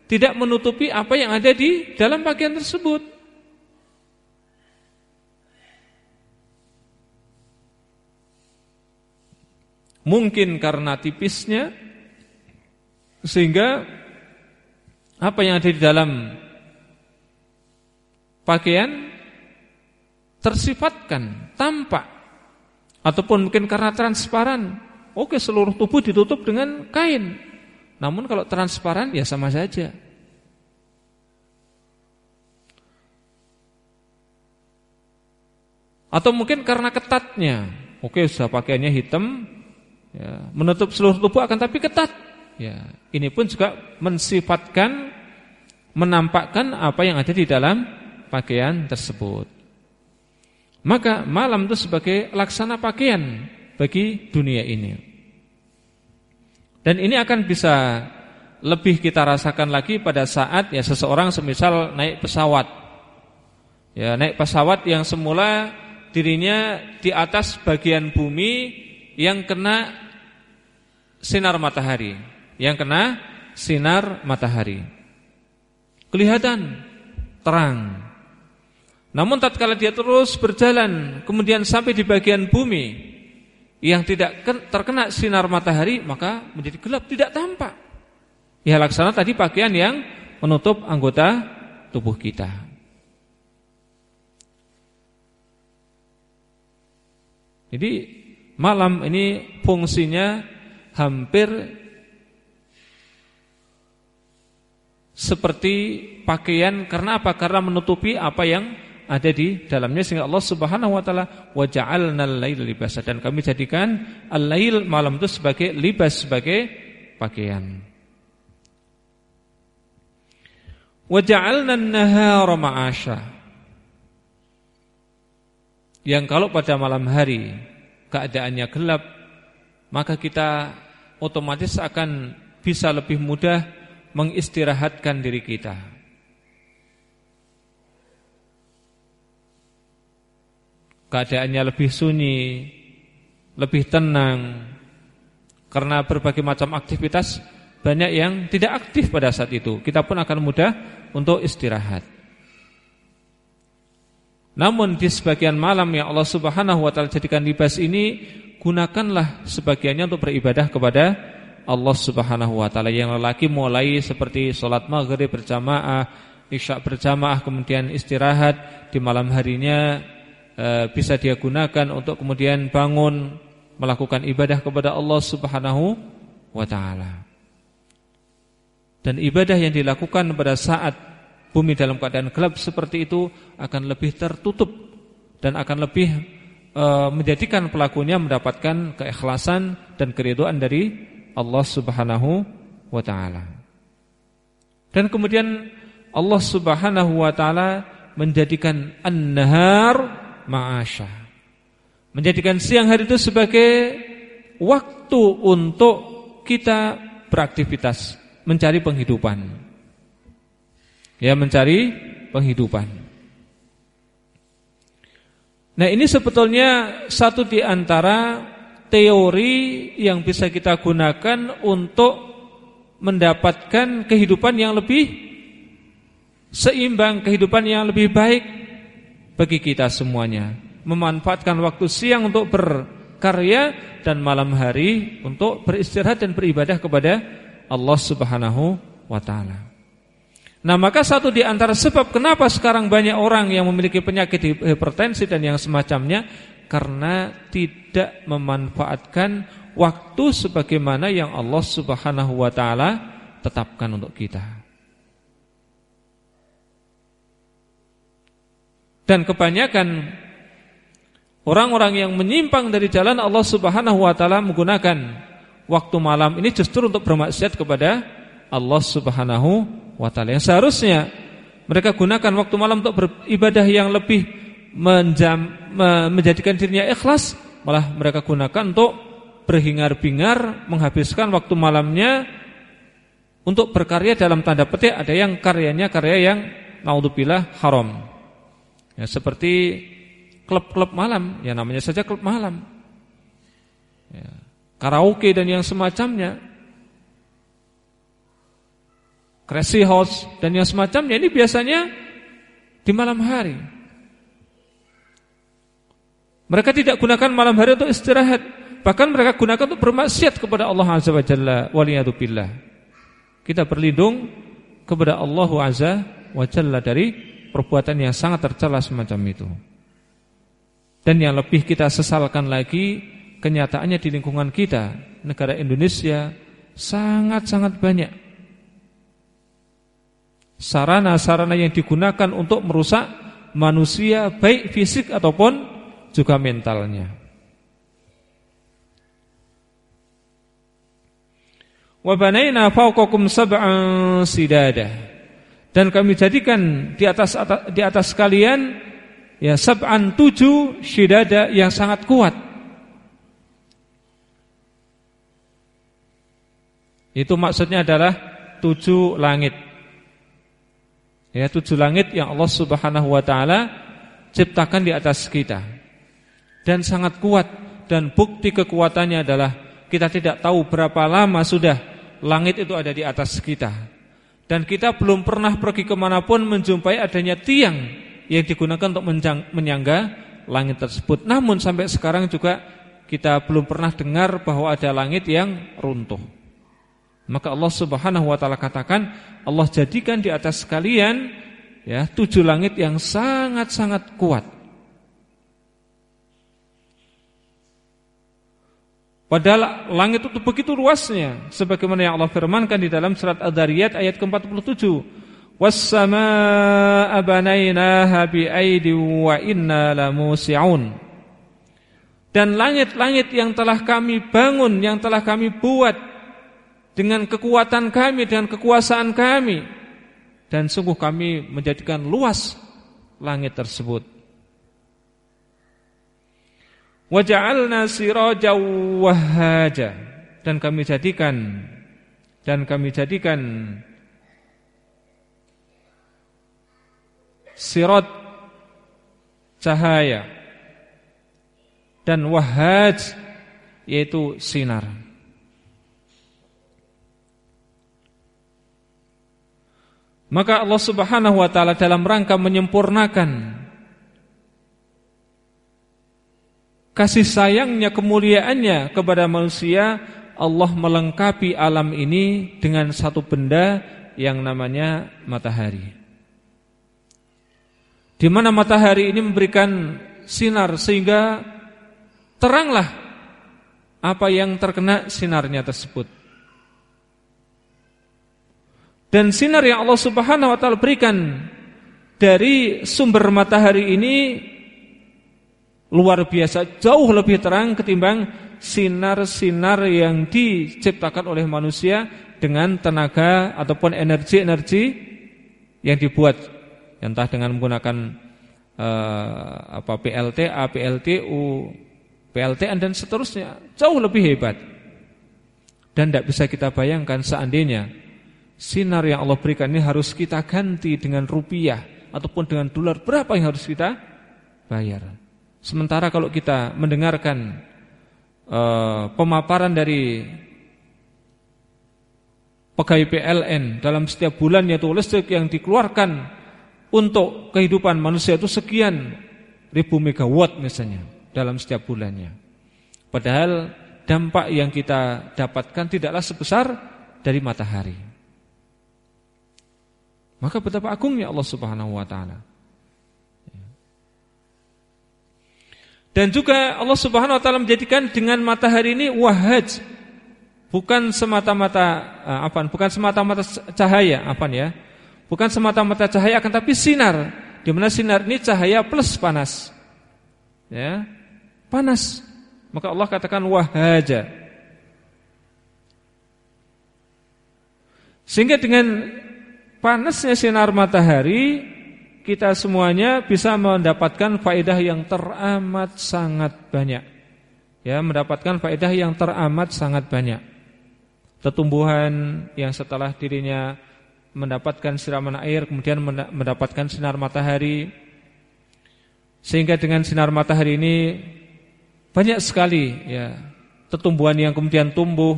tidak menutupi apa yang ada di dalam pakaian tersebut. Mungkin karena tipisnya sehingga apa yang ada di dalam pakaian tersifatkan, tampak ataupun mungkin karena transparan. Oke, seluruh tubuh ditutup dengan kain. Namun kalau transparan ya sama saja. Atau mungkin karena ketatnya. Oke, sudah pakaiannya hitam, ya, menutup seluruh tubuh akan tapi ketat. Ya, ini pun juga mensifatkan, menampakkan apa yang ada di dalam pakaian tersebut. Maka malam itu sebagai laksana pakaian bagi dunia ini. Dan ini akan bisa lebih kita rasakan lagi pada saat ya seseorang semisal naik pesawat. Ya, naik pesawat yang semula dirinya di atas bagian bumi yang kena sinar matahari, yang kena sinar matahari. Kelihatan terang. Namun tatkala dia terus berjalan kemudian sampai di bagian bumi yang tidak terkena sinar matahari maka menjadi gelap, tidak tampak. Ya laksana tadi pakaian yang menutup anggota tubuh kita. Jadi malam ini fungsinya hampir seperti pakaian karena apa? Karena menutupi apa yang ada di dalamnya sehingga Allah Subhanahu wa taala wa ja'alna al-laila libasa dan kami jadikan al-lail malam itu sebagai libas sebagai pakaian. Wa ja'alna an-nahara ma'asha yang kalau pada malam hari keadaannya gelap maka kita otomatis akan bisa lebih mudah mengistirahatkan diri kita. Keadaannya lebih sunyi, lebih tenang karena berbagai macam aktivitas banyak yang tidak aktif pada saat itu. Kita pun akan mudah untuk istirahat. Namun di sebagian malam yang Allah Subhanahu wa taala jadikan libas ini gunakanlah sebagiannya untuk beribadah kepada Allah Subhanahu wa taala. Yang lelaki mulai seperti salat maghrib berjamaah, isya berjamaah kemudian istirahat di malam harinya e, bisa dia gunakan untuk kemudian bangun melakukan ibadah kepada Allah Subhanahu wa taala. Dan ibadah yang dilakukan pada saat bumi dalam keadaan gelap seperti itu akan lebih tertutup dan akan lebih e, menjadikan pelakunya mendapatkan keikhlasan dan keriduan dari Allah Subhanahu wa taala. Dan kemudian Allah Subhanahu wa taala menjadikan an-nahar ma'asya. Menjadikan siang hari itu sebagai waktu untuk kita beraktivitas, mencari penghidupan ya mencari penghidupan. Nah, ini sebetulnya satu di antara teori yang bisa kita gunakan untuk mendapatkan kehidupan yang lebih seimbang, kehidupan yang lebih baik bagi kita semuanya. Memanfaatkan waktu siang untuk berkarya dan malam hari untuk beristirahat dan beribadah kepada Allah Subhanahu wa taala. Nah maka satu di antara sebab kenapa sekarang banyak orang yang memiliki penyakit hipertensi dan yang semacamnya Karena tidak memanfaatkan waktu sebagaimana yang Allah subhanahu wa ta'ala tetapkan untuk kita Dan kebanyakan orang-orang yang menyimpang dari jalan Allah subhanahu wa ta'ala menggunakan waktu malam ini justru untuk bermaksiat kepada Allah subhanahu wa taala. Yang seharusnya mereka gunakan waktu malam untuk beribadah yang lebih menjam, menjadikan dirinya ikhlas, malah mereka gunakan untuk berhingar-bingar, menghabiskan waktu malamnya untuk berkarya dalam tanda petik ada yang karyanya karya yang naudzubillah haram. Ya, seperti klub-klub malam, ya namanya saja klub malam. Ya, karaoke dan yang semacamnya crazy house dan yang semacamnya ini biasanya di malam hari. Mereka tidak gunakan malam hari untuk istirahat, bahkan mereka gunakan untuk bermaksiat kepada Allah Azza wa Jalla waliyadzubillah. Kita berlindung kepada Allah Azza wa Jalla dari perbuatan yang sangat tercela semacam itu. Dan yang lebih kita sesalkan lagi kenyataannya di lingkungan kita, negara Indonesia sangat-sangat banyak sarana-sarana yang digunakan untuk merusak manusia baik fisik ataupun juga mentalnya. Wa banaina fawqakum sab'an sidada. Dan kami jadikan di atas, di atas kalian ya sab'an tujuh sidada yang sangat kuat. Itu maksudnya adalah tujuh langit. Ya, tujuh langit yang Allah Subhanahu wa taala ciptakan di atas kita. Dan sangat kuat dan bukti kekuatannya adalah kita tidak tahu berapa lama sudah langit itu ada di atas kita Dan kita belum pernah pergi ke mana pun menjumpai adanya tiang Yang digunakan untuk menyangga langit tersebut. Namun sampai sekarang juga kita belum pernah dengar bahwa ada langit yang runtuh. Maka Allah subhanahu wa ta'ala katakan Allah jadikan di atas kalian ya Tujuh langit yang sangat-sangat kuat Padahal langit itu begitu luasnya sebagaimana yang Allah firmankan di dalam surat Ad-Dariyat ayat ke-47. Was-samaa'a banainaha bi'aidin wa inna lamusi'un. Dan langit-langit yang telah kami bangun, yang telah kami buat dengan kekuatan kami, dengan kekuasaan kami dan sungguh kami menjadikan luas langit tersebut. Waja'alna sirajaw wahaja dan kami jadikan dan kami jadikan sirat cahaya dan wahaj yaitu sinar. Maka Allah Subhanahu wa taala dalam rangka menyempurnakan kasih sayangnya, kemuliaannya kepada manusia, Allah melengkapi alam ini dengan satu benda yang namanya matahari. Di mana matahari ini memberikan sinar sehingga teranglah apa yang terkena sinarnya tersebut. Dan sinar yang Allah Subhanahu wa taala berikan dari sumber matahari ini luar biasa jauh lebih terang ketimbang sinar-sinar yang diciptakan oleh manusia dengan tenaga ataupun energi-energi yang dibuat entah dengan menggunakan uh, apa PLTA, PLTU, PLTN dan seterusnya jauh lebih hebat. Dan tidak bisa kita bayangkan seandainya sinar yang Allah berikan ini harus kita ganti dengan rupiah ataupun dengan dolar berapa yang harus kita bayar. Sementara kalau kita mendengarkan uh, pemaparan dari pegawai PLN dalam setiap bulan yaitu listrik yang dikeluarkan untuk kehidupan manusia itu sekian ribu megawatt misalnya dalam setiap bulannya. Padahal dampak yang kita dapatkan tidaklah sebesar dari matahari. Maka betapa agungnya Allah Subhanahu wa taala. Dan juga Allah Subhanahu wa taala menjadikan dengan matahari ini wahaj. Bukan semata-mata eh, apa? Bukan semata-mata cahaya, apa ya? Bukan semata-mata cahaya akan tapi sinar. Di mana sinar ini cahaya plus panas. Ya. Panas. Maka Allah katakan wahaja. Sehingga dengan panasnya sinar matahari kita semuanya bisa mendapatkan faedah yang teramat sangat banyak. Ya, mendapatkan faedah yang teramat sangat banyak. Tetumbuhan yang setelah dirinya mendapatkan siraman air kemudian mendapatkan sinar matahari sehingga dengan sinar matahari ini banyak sekali ya tetumbuhan yang kemudian tumbuh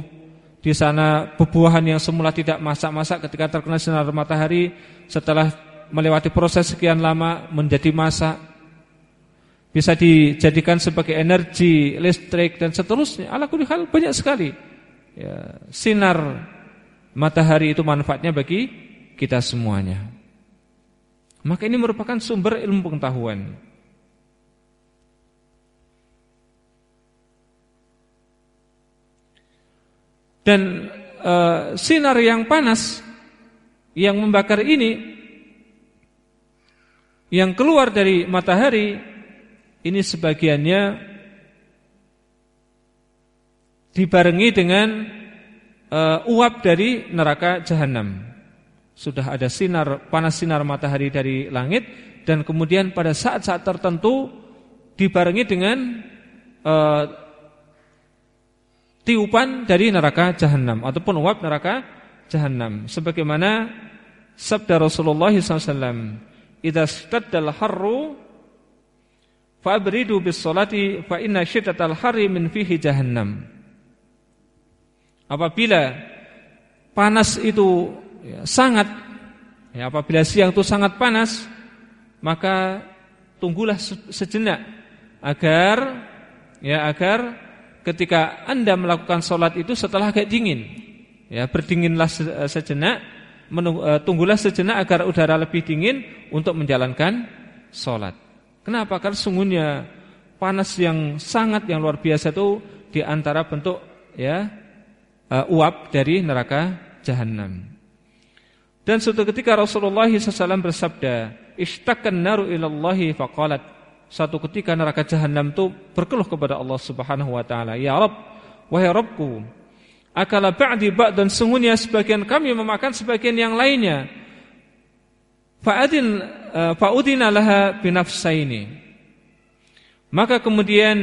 di sana buah yang semula tidak masak-masak ketika terkena sinar matahari setelah melewati proses sekian lama menjadi masa bisa dijadikan sebagai energi listrik dan seterusnya. Ala kulli hal banyak sekali. Ya, sinar matahari itu manfaatnya bagi kita semuanya. Maka ini merupakan sumber ilmu pengetahuan. Dan e, sinar yang panas yang membakar ini yang keluar dari matahari ini sebagiannya dibarengi dengan uh, uap dari neraka jahanam. Sudah ada sinar panas sinar matahari dari langit dan kemudian pada saat-saat tertentu dibarengi dengan uh, tiupan dari neraka jahanam ataupun uap neraka jahanam sebagaimana sabda Rasulullah SAW idza harru fabridu bis salati fa inna fihi jahannam apabila panas itu ya, sangat ya, apabila siang itu sangat panas maka tunggulah sejenak agar ya agar ketika Anda melakukan sholat itu setelah agak dingin ya berdinginlah sejenak eh, tunggulah sejenak agar udara lebih dingin untuk menjalankan sholat. Kenapa? Karena sungguhnya panas yang sangat yang luar biasa itu di antara bentuk ya uh, uap dari neraka jahanam. Dan suatu ketika Rasulullah SAW bersabda, "Ishtakan naru ilallahi faqalat." Satu ketika neraka jahanam itu berkeluh kepada Allah Subhanahu wa taala, "Ya Rabb, wahai Rabbku, akala ba'di dan sungguhnya sebagian kami memakan sebagian yang lainnya." Fa'adin uh, fa'udina laha binafsaini. Maka kemudian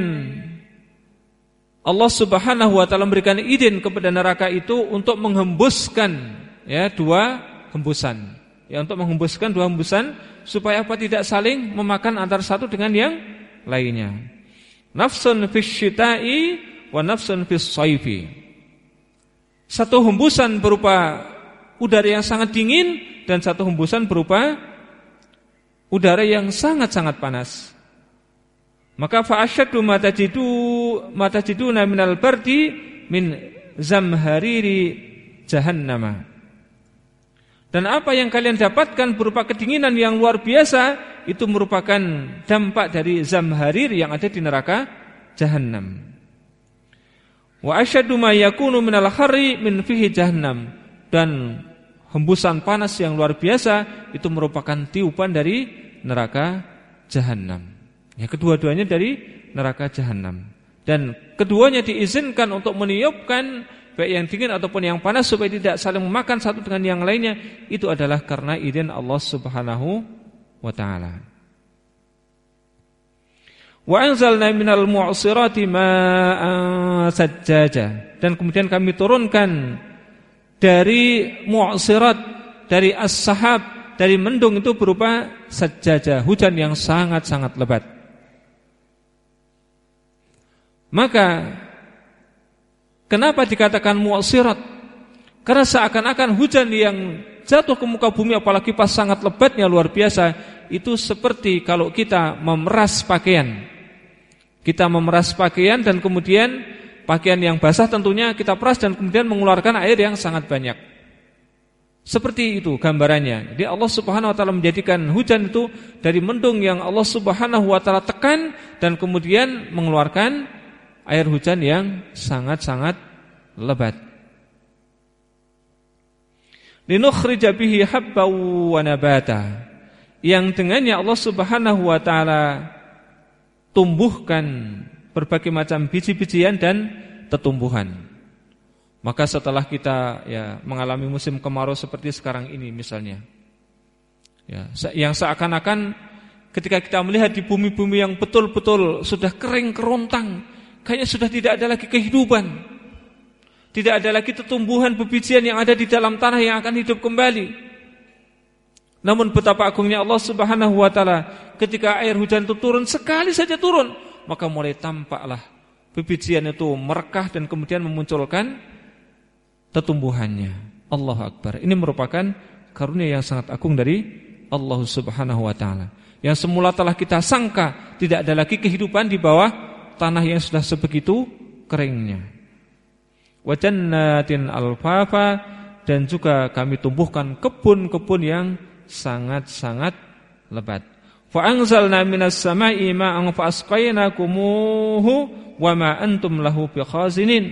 Allah Subhanahu wa taala memberikan izin kepada neraka itu untuk menghembuskan ya dua hembusan. Ya untuk menghembuskan dua hembusan supaya apa tidak saling memakan antara satu dengan yang lainnya. Nafsun fis syita'i wa nafsun fis saifi. Satu hembusan berupa udara yang sangat dingin dan satu hembusan berupa udara yang sangat-sangat panas. Maka fa'asyaddu mata jidu mata jiduna minal bardi min zamhariri jahannama. Dan apa yang kalian dapatkan berupa kedinginan yang luar biasa itu merupakan dampak dari zamharir yang ada di neraka jahanam. Wa asyadu ma yakunu minal hari min fihi jahannam dan hembusan panas yang luar biasa itu merupakan tiupan dari neraka jahanam. Ya kedua-duanya dari neraka jahanam. Dan keduanya diizinkan untuk meniupkan baik yang dingin ataupun yang panas supaya tidak saling memakan satu dengan yang lainnya itu adalah karena izin Allah Subhanahu wa taala. Wa anzalna minal mu'sirati ma'an sajjaja dan kemudian kami turunkan dari mu'sirat dari as-sahab dari mendung itu berupa sajjaja hujan yang sangat-sangat lebat. Maka Kenapa dikatakan mu'asirat? Karena seakan-akan hujan yang jatuh ke muka bumi apalagi pas sangat lebatnya luar biasa itu seperti kalau kita memeras pakaian. Kita memeras pakaian dan kemudian pakaian yang basah tentunya kita peras dan kemudian mengeluarkan air yang sangat banyak. Seperti itu gambarannya. Jadi Allah Subhanahu wa taala menjadikan hujan itu dari mendung yang Allah Subhanahu wa taala tekan dan kemudian mengeluarkan air hujan yang sangat-sangat lebat. Linukhrija bihi wa nabata. Yang dengannya Allah Subhanahu wa taala tumbuhkan berbagai macam biji-bijian dan tetumbuhan. Maka setelah kita ya mengalami musim kemarau seperti sekarang ini misalnya. Ya, yang seakan-akan ketika kita melihat di bumi-bumi yang betul-betul sudah kering kerontang, Kayaknya sudah tidak ada lagi kehidupan. Tidak ada lagi tumbuhan bebijian yang ada di dalam tanah yang akan hidup kembali. Namun betapa agungnya Allah Subhanahu wa taala ketika air hujan itu turun sekali saja turun, maka mulai tampaklah bebijian itu merekah dan kemudian memunculkan tetumbuhannya. Allah Akbar. Ini merupakan karunia yang sangat agung dari Allah Subhanahu wa taala. Yang semula telah kita sangka tidak ada lagi kehidupan di bawah tanah yang sudah sebegitu keringnya. Wa jannatin alfafa dan juga kami tumbuhkan kebun-kebun yang sangat-sangat lebat. Fa minas sama'i ma'an fa wa ma lahu bikhazinin.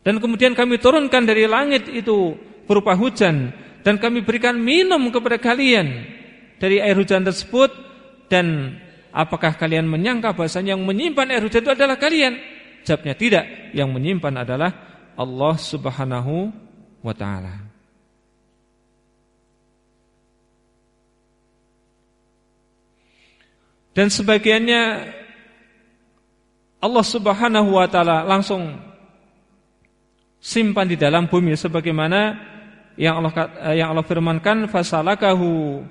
Dan kemudian kami turunkan dari langit itu berupa hujan dan kami berikan minum kepada kalian dari air hujan tersebut dan apakah kalian menyangka bahasanya yang menyimpan air hujan itu adalah kalian? Jawabnya tidak, yang menyimpan adalah Allah Subhanahu wa taala. Dan sebagiannya Allah Subhanahu wa taala langsung simpan di dalam bumi sebagaimana yang Allah yang Allah firmankan fasalakahu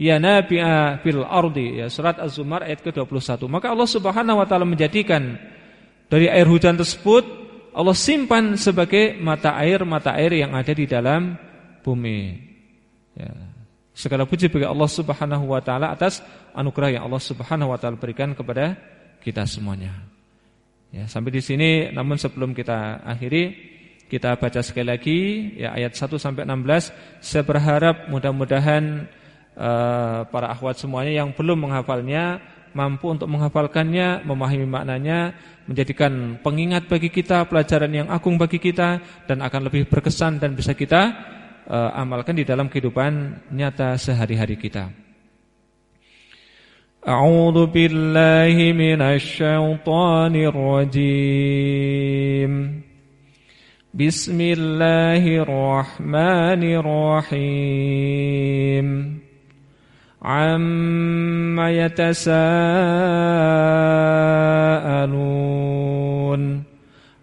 yanabi'a fil ardi. Ya surat Az-Zumar ayat ke-21. Maka Allah Subhanahu wa taala menjadikan dari air hujan tersebut Allah simpan sebagai mata air-mata air yang ada di dalam bumi. Ya Segala puji bagi Allah Subhanahu wa taala atas anugerah yang Allah Subhanahu wa taala berikan kepada kita semuanya. Ya, sampai di sini namun sebelum kita akhiri kita baca sekali lagi ya ayat 1 sampai 16. Saya berharap mudah-mudahan uh, para akhwat semuanya yang belum menghafalnya mampu untuk menghafalkannya, memahami maknanya, menjadikan pengingat bagi kita, pelajaran yang agung bagi kita dan akan lebih berkesan dan bisa kita uh, amalkan di dalam kehidupan nyata sehari-hari kita. A'udzu billahi minasy syaithanir rajim. Bismillahirrahmanirrahim. Amma yatasaalun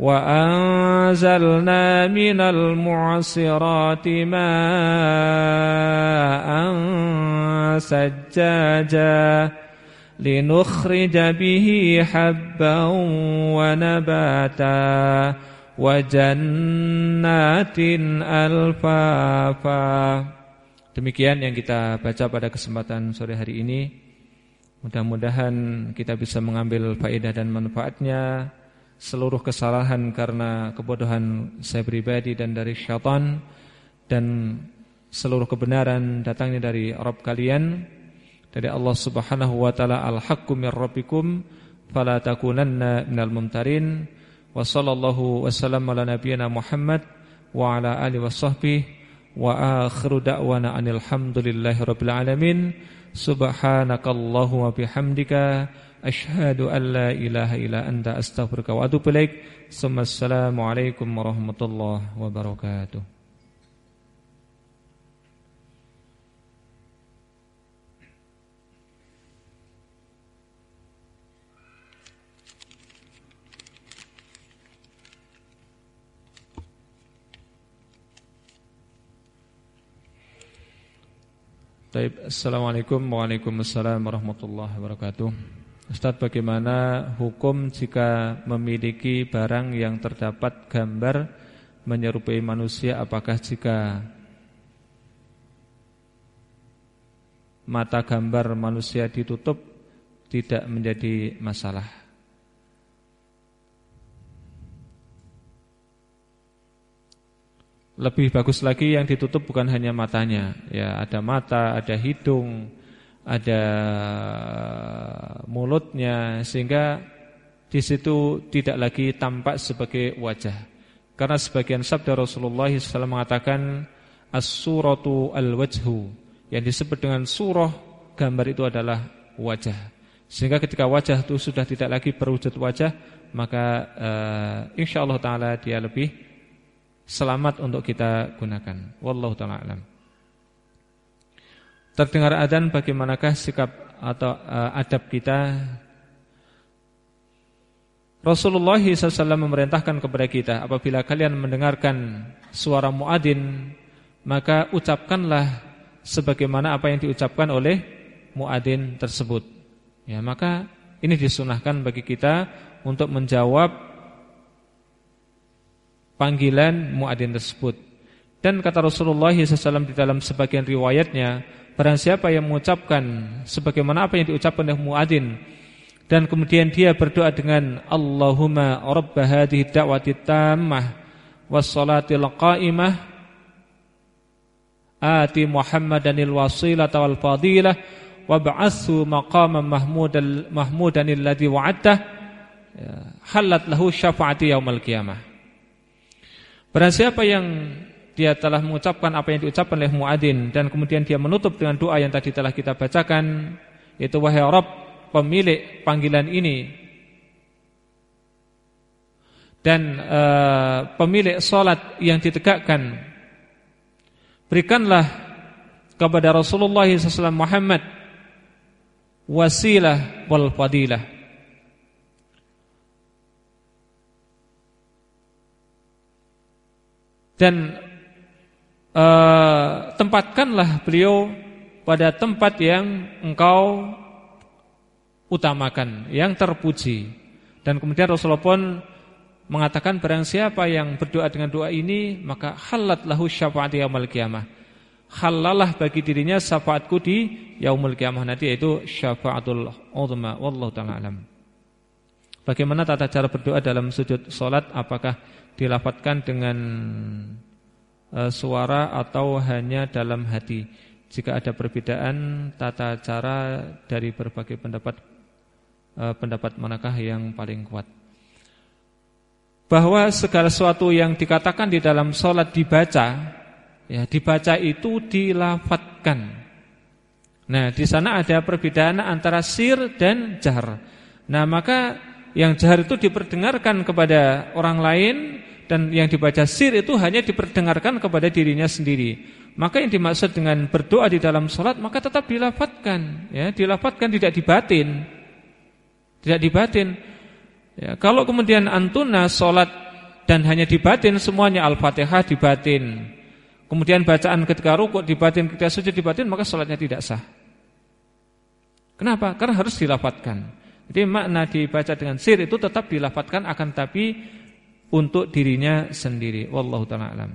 وأنزلنا من المعصرات ماء سجاجا لنخرج به حبا ونباتا وجنات ألفافا Demikian yang kita baca pada kesempatan sore hari ini Mudah-mudahan kita bisa mengambil faedah dan manfaatnya seluruh kesalahan karena kebodohan saya pribadi dan dari syaitan dan seluruh kebenaran datangnya dari Rabb kalian dari Allah Subhanahu wa taala al-haqqu mir rabbikum fala takunanna minal mumtarin. Wa sallallahu wasallam ala nabiyyina Muhammad wa ala alihi washabbihi wa akhiru da'wana anil hamdulillahi rabbil alamin. Subhanakallahumma bihamdika Ashhadu an la ilaha illa anta astaghfiruka wa atubu ilaik. Assalamualaikum warahmatullahi wabarakatuh. Assalamualaikum Waalaikumsalam warahmatullahi wabarakatuh Ustadz bagaimana hukum jika memiliki barang yang terdapat gambar menyerupai manusia? Apakah jika mata gambar manusia ditutup tidak menjadi masalah? Lebih bagus lagi yang ditutup bukan hanya matanya. Ya ada mata, ada hidung ada mulutnya sehingga di situ tidak lagi tampak sebagai wajah. Karena sebagian sabda Rasulullah SAW mengatakan as-suratu al-wajhu. Yang disebut dengan surah gambar itu adalah wajah. Sehingga ketika wajah itu sudah tidak lagi berwujud wajah, maka uh, insyaallah taala dia lebih selamat untuk kita gunakan. Wallahu taala alam. Terdengar adzan bagaimanakah sikap atau uh, adab kita? Rasulullah SAW memerintahkan kepada kita apabila kalian mendengarkan suara muadzin maka ucapkanlah sebagaimana apa yang diucapkan oleh muadzin tersebut. Ya, maka ini disunahkan bagi kita untuk menjawab panggilan muadzin tersebut. Dan kata Rasulullah SAW di dalam sebagian riwayatnya, barang siapa yang mengucapkan sebagaimana apa yang diucapkan oleh muadzin dan kemudian dia berdoa dengan Allahumma rabb hadhihi da'wati tammah was salatil qa'imah ati Muhammadanil wasilata wal fadilah wab'athu maqaman mahmudan mahmudan alladhi wa'adtah ya, halat lahu syafaati yaumil qiyamah. Barang siapa yang dia telah mengucapkan apa yang diucapkan oleh muadzin dan kemudian dia menutup dengan doa yang tadi telah kita bacakan yaitu wahai Rabb pemilik panggilan ini dan uh, pemilik salat yang ditegakkan berikanlah kepada Rasulullah SAW Muhammad wasilah wal fadilah. Dan uh, tempatkanlah beliau pada tempat yang engkau utamakan yang terpuji. Dan kemudian Rasulullah pun mengatakan barang siapa yang berdoa dengan doa ini maka halat lahu syafaati yaumil qiyamah. Halalah bagi dirinya syafaatku di yaumul kiamah nanti yaitu syafaatul uzma wallahu taala alam. Bagaimana tata cara berdoa dalam sujud salat? Apakah dilafatkan dengan uh, suara atau hanya dalam hati? Jika ada perbedaan tata cara dari berbagai pendapat uh, pendapat manakah yang paling kuat? Bahwa segala sesuatu yang dikatakan di dalam salat dibaca Ya, dibaca itu dilafatkan. Nah, di sana ada perbedaan antara sir dan jahar. Nah, maka yang jahar itu diperdengarkan kepada orang lain dan yang dibaca sir itu hanya diperdengarkan kepada dirinya sendiri. Maka yang dimaksud dengan berdoa di dalam sholat maka tetap dilafatkan, ya, dilafatkan tidak dibatin, tidak dibatin. Ya, kalau kemudian antuna sholat dan hanya dibatin semuanya al-fatihah dibatin, kemudian bacaan ketika rukuk dibatin, ketika sujud dibatin, maka sholatnya tidak sah. Kenapa? Karena harus dilafatkan. Jadi makna dibaca dengan sir itu tetap dilafatkan akan tapi untuk dirinya sendiri. Wallahu taala alam.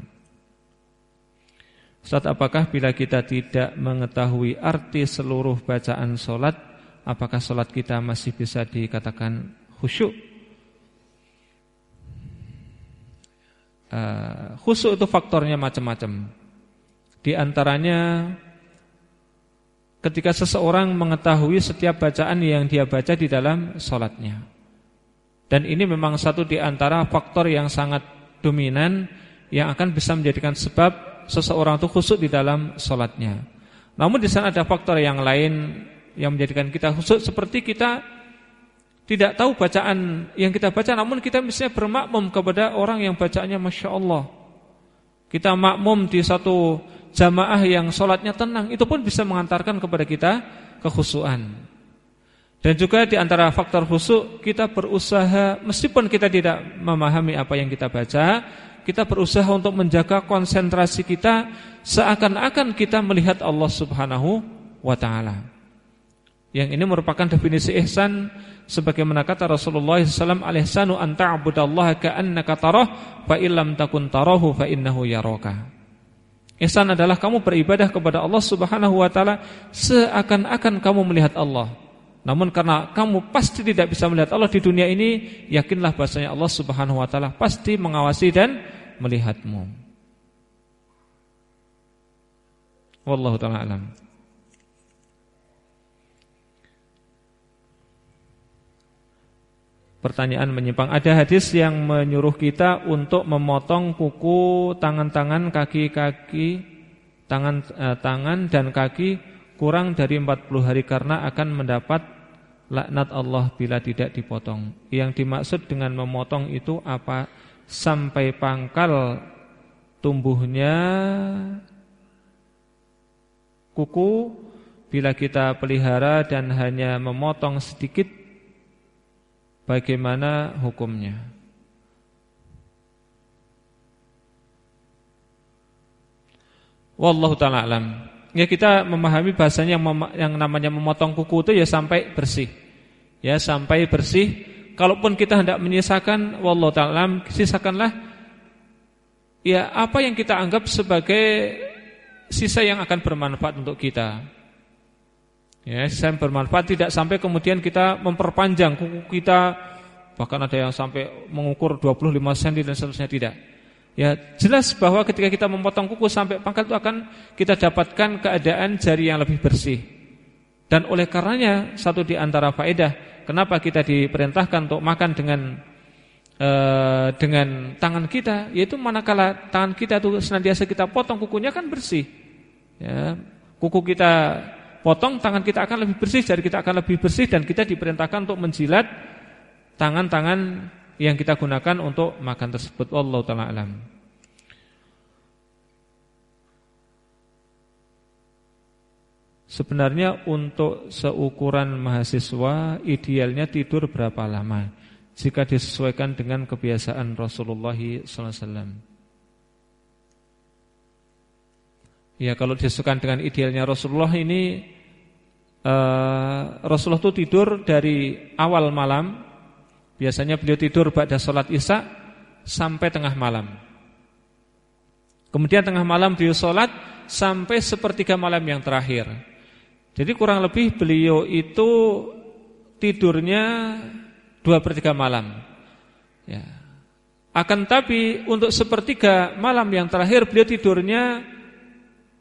Ustaz, apakah bila kita tidak mengetahui arti seluruh bacaan solat, apakah solat kita masih bisa dikatakan khusyuk? Uh, khusyuk itu faktornya macam-macam. Di antaranya ketika seseorang mengetahui setiap bacaan yang dia baca di dalam sholatnya. Dan ini memang satu di antara faktor yang sangat dominan yang akan bisa menjadikan sebab seseorang itu khusyuk di dalam sholatnya. Namun di sana ada faktor yang lain yang menjadikan kita khusyuk seperti kita tidak tahu bacaan yang kita baca namun kita misalnya bermakmum kepada orang yang bacaannya Masya Allah. Kita makmum di satu jamaah yang sholatnya tenang. Itu pun bisa mengantarkan kepada kita kekhusuan dan juga di antara faktor khusyuk kita berusaha meskipun kita tidak memahami apa yang kita baca kita berusaha untuk menjaga konsentrasi kita seakan-akan kita melihat Allah Subhanahu wa taala yang ini merupakan definisi ihsan sebagaimana kata Rasulullah SAW al-ihsanu an ta'budallaha ka'annaka tarah fa illam takun tarahu fa innahu yaraka. Ihsan adalah kamu beribadah kepada Allah Subhanahu wa taala seakan-akan kamu melihat Allah. Namun karena kamu pasti tidak bisa melihat Allah di dunia ini, yakinlah bahasanya Allah Subhanahu wa taala pasti mengawasi dan melihatmu. Wallahu taala alam. Pertanyaan menyimpang Ada hadis yang menyuruh kita untuk memotong kuku tangan-tangan, kaki-kaki tangan eh, dan kaki kurang dari 40 hari karena akan mendapat laknat Allah bila tidak dipotong. Yang dimaksud dengan memotong itu apa? Sampai pangkal tumbuhnya kuku bila kita pelihara dan hanya memotong sedikit bagaimana hukumnya? Wallahu taala alam. Ya kita memahami bahasanya yang, yang namanya memotong kuku itu ya sampai bersih. Ya sampai bersih. Kalaupun kita hendak menyisakan wallahu taala alam, sisakanlah ya apa yang kita anggap sebagai sisa yang akan bermanfaat untuk kita. Ya, sisa yang bermanfaat tidak sampai kemudian kita memperpanjang kuku kita bahkan ada yang sampai mengukur 25 cm dan seterusnya tidak. Ya jelas bahwa ketika kita memotong kuku sampai pangkal itu akan kita dapatkan keadaan jari yang lebih bersih. Dan oleh karenanya satu di antara faedah kenapa kita diperintahkan untuk makan dengan uh, dengan tangan kita, yaitu manakala tangan kita itu senantiasa kita potong kukunya kan bersih. Ya, kuku kita potong, tangan kita akan lebih bersih, jari kita akan lebih bersih dan kita diperintahkan untuk menjilat tangan-tangan yang kita gunakan untuk makan tersebut Allah taala alam. Sebenarnya untuk seukuran mahasiswa idealnya tidur berapa lama jika disesuaikan dengan kebiasaan Rasulullah SAW. Ya kalau disesuaikan dengan idealnya Rasulullah ini uh, Rasulullah itu tidur dari awal malam Biasanya beliau tidur pada sholat isya sampai tengah malam. Kemudian tengah malam beliau sholat sampai sepertiga malam yang terakhir. Jadi kurang lebih beliau itu tidurnya dua per tiga malam. Ya. Akan tapi untuk sepertiga malam yang terakhir beliau tidurnya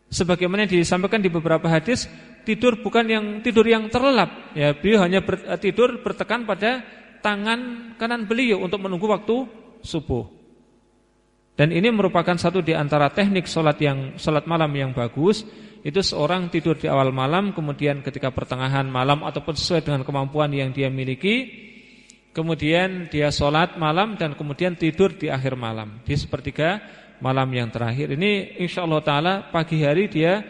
sebagaimana disampaikan di beberapa hadis tidur bukan yang tidur yang terlelap. Ya, beliau hanya ber, tidur bertekan pada tangan kanan beliau untuk menunggu waktu subuh. Dan ini merupakan satu di antara teknik solat yang solat malam yang bagus. Itu seorang tidur di awal malam, kemudian ketika pertengahan malam ataupun sesuai dengan kemampuan yang dia miliki, kemudian dia solat malam dan kemudian tidur di akhir malam di sepertiga malam yang terakhir. Ini insya Allah Taala pagi hari dia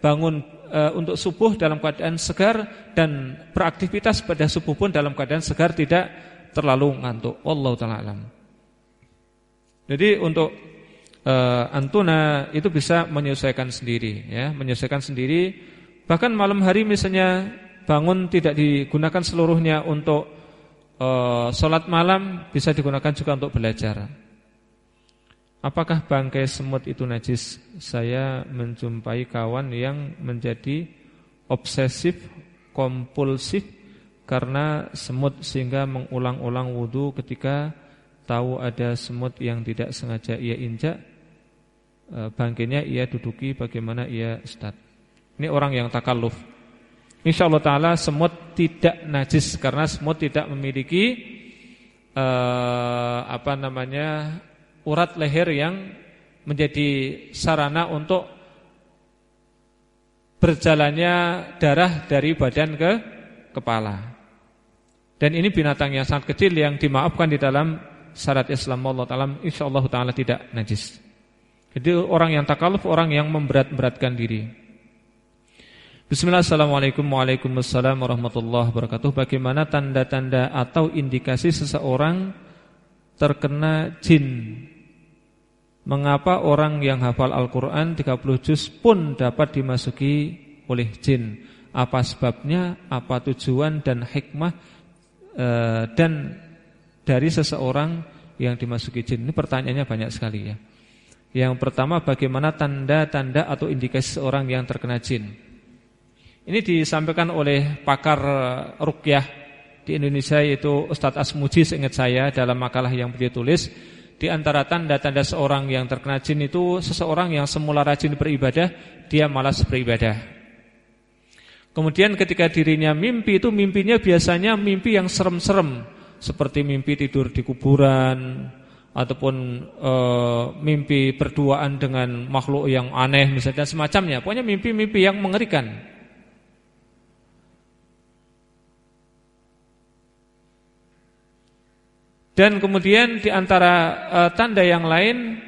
bangun e, untuk subuh dalam keadaan segar dan beraktivitas pada subuh pun dalam keadaan segar tidak terlalu ngantuk. Wallahu taala. Jadi untuk e, antuna itu bisa menyesuaikan sendiri ya, menyesuaikan sendiri. Bahkan malam hari misalnya bangun tidak digunakan seluruhnya untuk e, sholat malam bisa digunakan juga untuk belajar. Apakah bangkai semut itu najis? Saya menjumpai kawan yang menjadi obsesif, kompulsif karena semut sehingga mengulang-ulang wudhu ketika tahu ada semut yang tidak sengaja ia injak. E, bangkainya ia duduki bagaimana ia start. Ini orang yang takalluf. Insya Allah Taala semut tidak najis karena semut tidak memiliki uh, apa namanya urat leher yang menjadi sarana untuk berjalannya darah dari badan ke kepala. Dan ini binatang yang sangat kecil yang dimaafkan di dalam syarat Islam Allah taala insyaallah taala tidak najis. Jadi orang yang takaluf orang yang memberat-beratkan diri. Bismillah, Assalamualaikum Waalaikumsalam warahmatullahi wabarakatuh. Bagaimana tanda-tanda atau indikasi seseorang terkena jin? Mengapa orang yang hafal Al-Quran 30 juz pun dapat dimasuki oleh jin? Apa sebabnya, apa tujuan dan hikmah e, Dan dari seseorang yang dimasuki jin? Ini pertanyaannya banyak sekali ya Yang pertama bagaimana tanda-tanda atau indikasi seorang yang terkena jin Ini disampaikan oleh pakar rukyah di Indonesia yaitu Ustadz Asmuji seingat saya dalam makalah yang beliau tulis di antara tanda-tanda seorang yang terkena jin itu seseorang yang semula rajin beribadah, dia malas beribadah. Kemudian ketika dirinya mimpi itu mimpinya biasanya mimpi yang serem-serem, seperti mimpi tidur di kuburan ataupun e, mimpi berduaan dengan makhluk yang aneh misalnya semacamnya. Pokoknya mimpi-mimpi yang mengerikan. Dan kemudian di antara e, tanda yang lain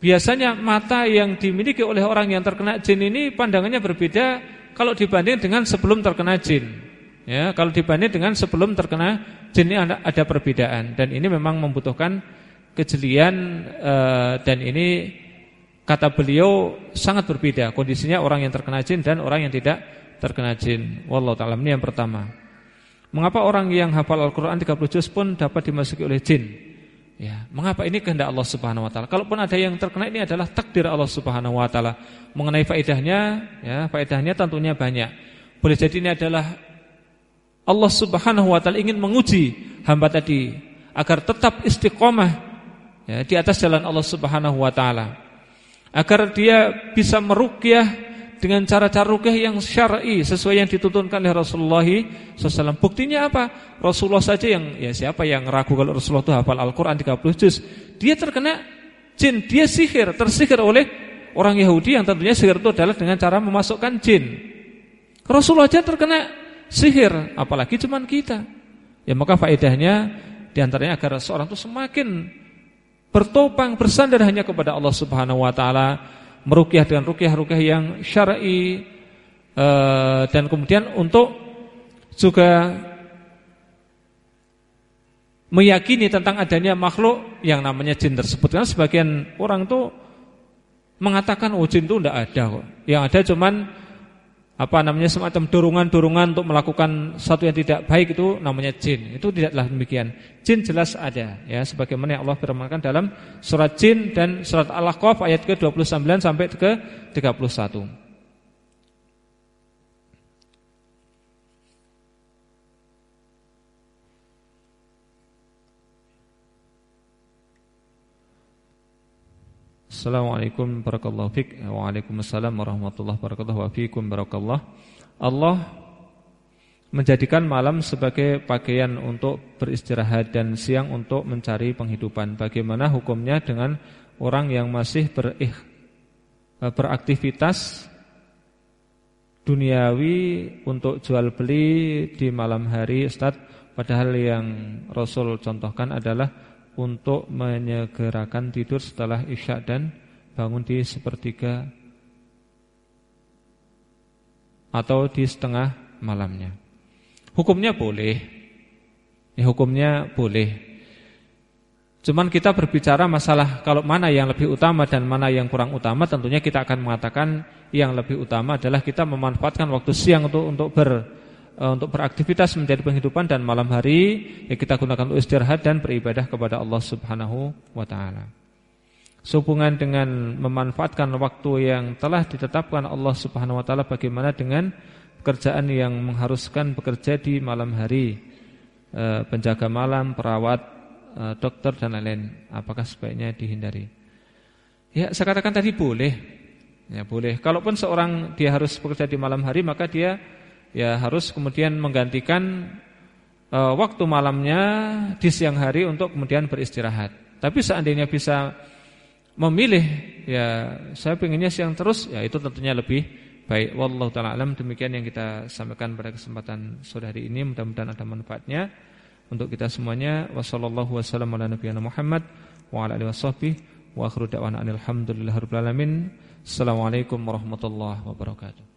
biasanya mata yang dimiliki oleh orang yang terkena jin ini pandangannya berbeda kalau dibanding dengan sebelum terkena jin. Ya, kalau dibanding dengan sebelum terkena jin ini ada, perbedaan dan ini memang membutuhkan kejelian e, dan ini kata beliau sangat berbeda kondisinya orang yang terkena jin dan orang yang tidak terkena jin. Wallahu taala ini yang pertama. Mengapa orang yang hafal Al-Quran 30 juz pun dapat dimasuki oleh jin? Ya, mengapa ini kehendak Allah Subhanahu wa taala? Kalaupun ada yang terkena ini adalah takdir Allah Subhanahu wa taala. Mengenai faedahnya, ya, faedahnya tentunya banyak. Boleh jadi ini adalah Allah Subhanahu wa taala ingin menguji hamba tadi agar tetap istiqomah ya, di atas jalan Allah Subhanahu wa taala. Agar dia bisa meruqyah dengan cara-cara rukyah yang syar'i sesuai yang dituntunkan oleh Rasulullah SAW. Buktinya apa? Rasulullah saja yang ya siapa yang ragu kalau Rasulullah itu hafal Al-Qur'an 30 juz. Dia terkena jin, dia sihir, tersihir oleh orang Yahudi yang tentunya sihir itu adalah dengan cara memasukkan jin. Rasulullah saja terkena sihir, apalagi cuman kita. Ya maka faedahnya di antaranya agar seorang itu semakin bertopang bersandar hanya kepada Allah Subhanahu wa taala merukyah dengan rukyah-rukyah yang syar'i e, dan kemudian untuk juga meyakini tentang adanya makhluk yang namanya jin tersebut karena sebagian orang tuh mengatakan oh jin itu tidak ada kok. Yang ada cuman apa namanya semacam dorongan-dorongan untuk melakukan satu yang tidak baik itu namanya jin. Itu tidaklah demikian. Jin jelas ada ya sebagaimana yang Allah firmankan dalam surat Jin dan surat Al-Ahqaf ayat ke-29 sampai ke-31. Assalamualaikum warahmatullahi wabarakatuh. Waalaikumsalam warahmatullahi wabarakatuh. Wa fiikum barakallah. Allah menjadikan malam sebagai pakaian untuk beristirahat dan siang untuk mencari penghidupan. Bagaimana hukumnya dengan orang yang masih berih, eh, beraktivitas duniawi untuk jual beli di malam hari Ustaz padahal yang Rasul contohkan adalah untuk menyegerakan tidur setelah isya dan bangun di sepertiga atau di setengah malamnya. Hukumnya boleh. Ya, hukumnya boleh. Cuman kita berbicara masalah kalau mana yang lebih utama dan mana yang kurang utama, tentunya kita akan mengatakan yang lebih utama adalah kita memanfaatkan waktu siang untuk untuk ber untuk beraktivitas menjadi penghidupan dan malam hari ya kita gunakan untuk istirahat dan beribadah kepada Allah Subhanahu wa taala. Sehubungan dengan memanfaatkan waktu yang telah ditetapkan Allah Subhanahu wa taala bagaimana dengan pekerjaan yang mengharuskan bekerja di malam hari, e, penjaga malam, perawat, e, dokter dan lain-lain, apakah sebaiknya dihindari? Ya, saya katakan tadi boleh. Ya, boleh. Kalaupun seorang dia harus bekerja di malam hari, maka dia ya harus kemudian menggantikan e, waktu malamnya di siang hari untuk kemudian beristirahat. Tapi seandainya bisa memilih ya saya pengennya siang terus ya itu tentunya lebih baik. Wallahu taala alam demikian yang kita sampaikan pada kesempatan sore hari ini mudah-mudahan ada manfaatnya untuk kita semuanya. Wassallallahu wasallam ala nabiyana Muhammad wa ala alihi washabbihi wa akhiru da'wana alhamdulillahirabbil alamin. Assalamualaikum warahmatullahi wabarakatuh.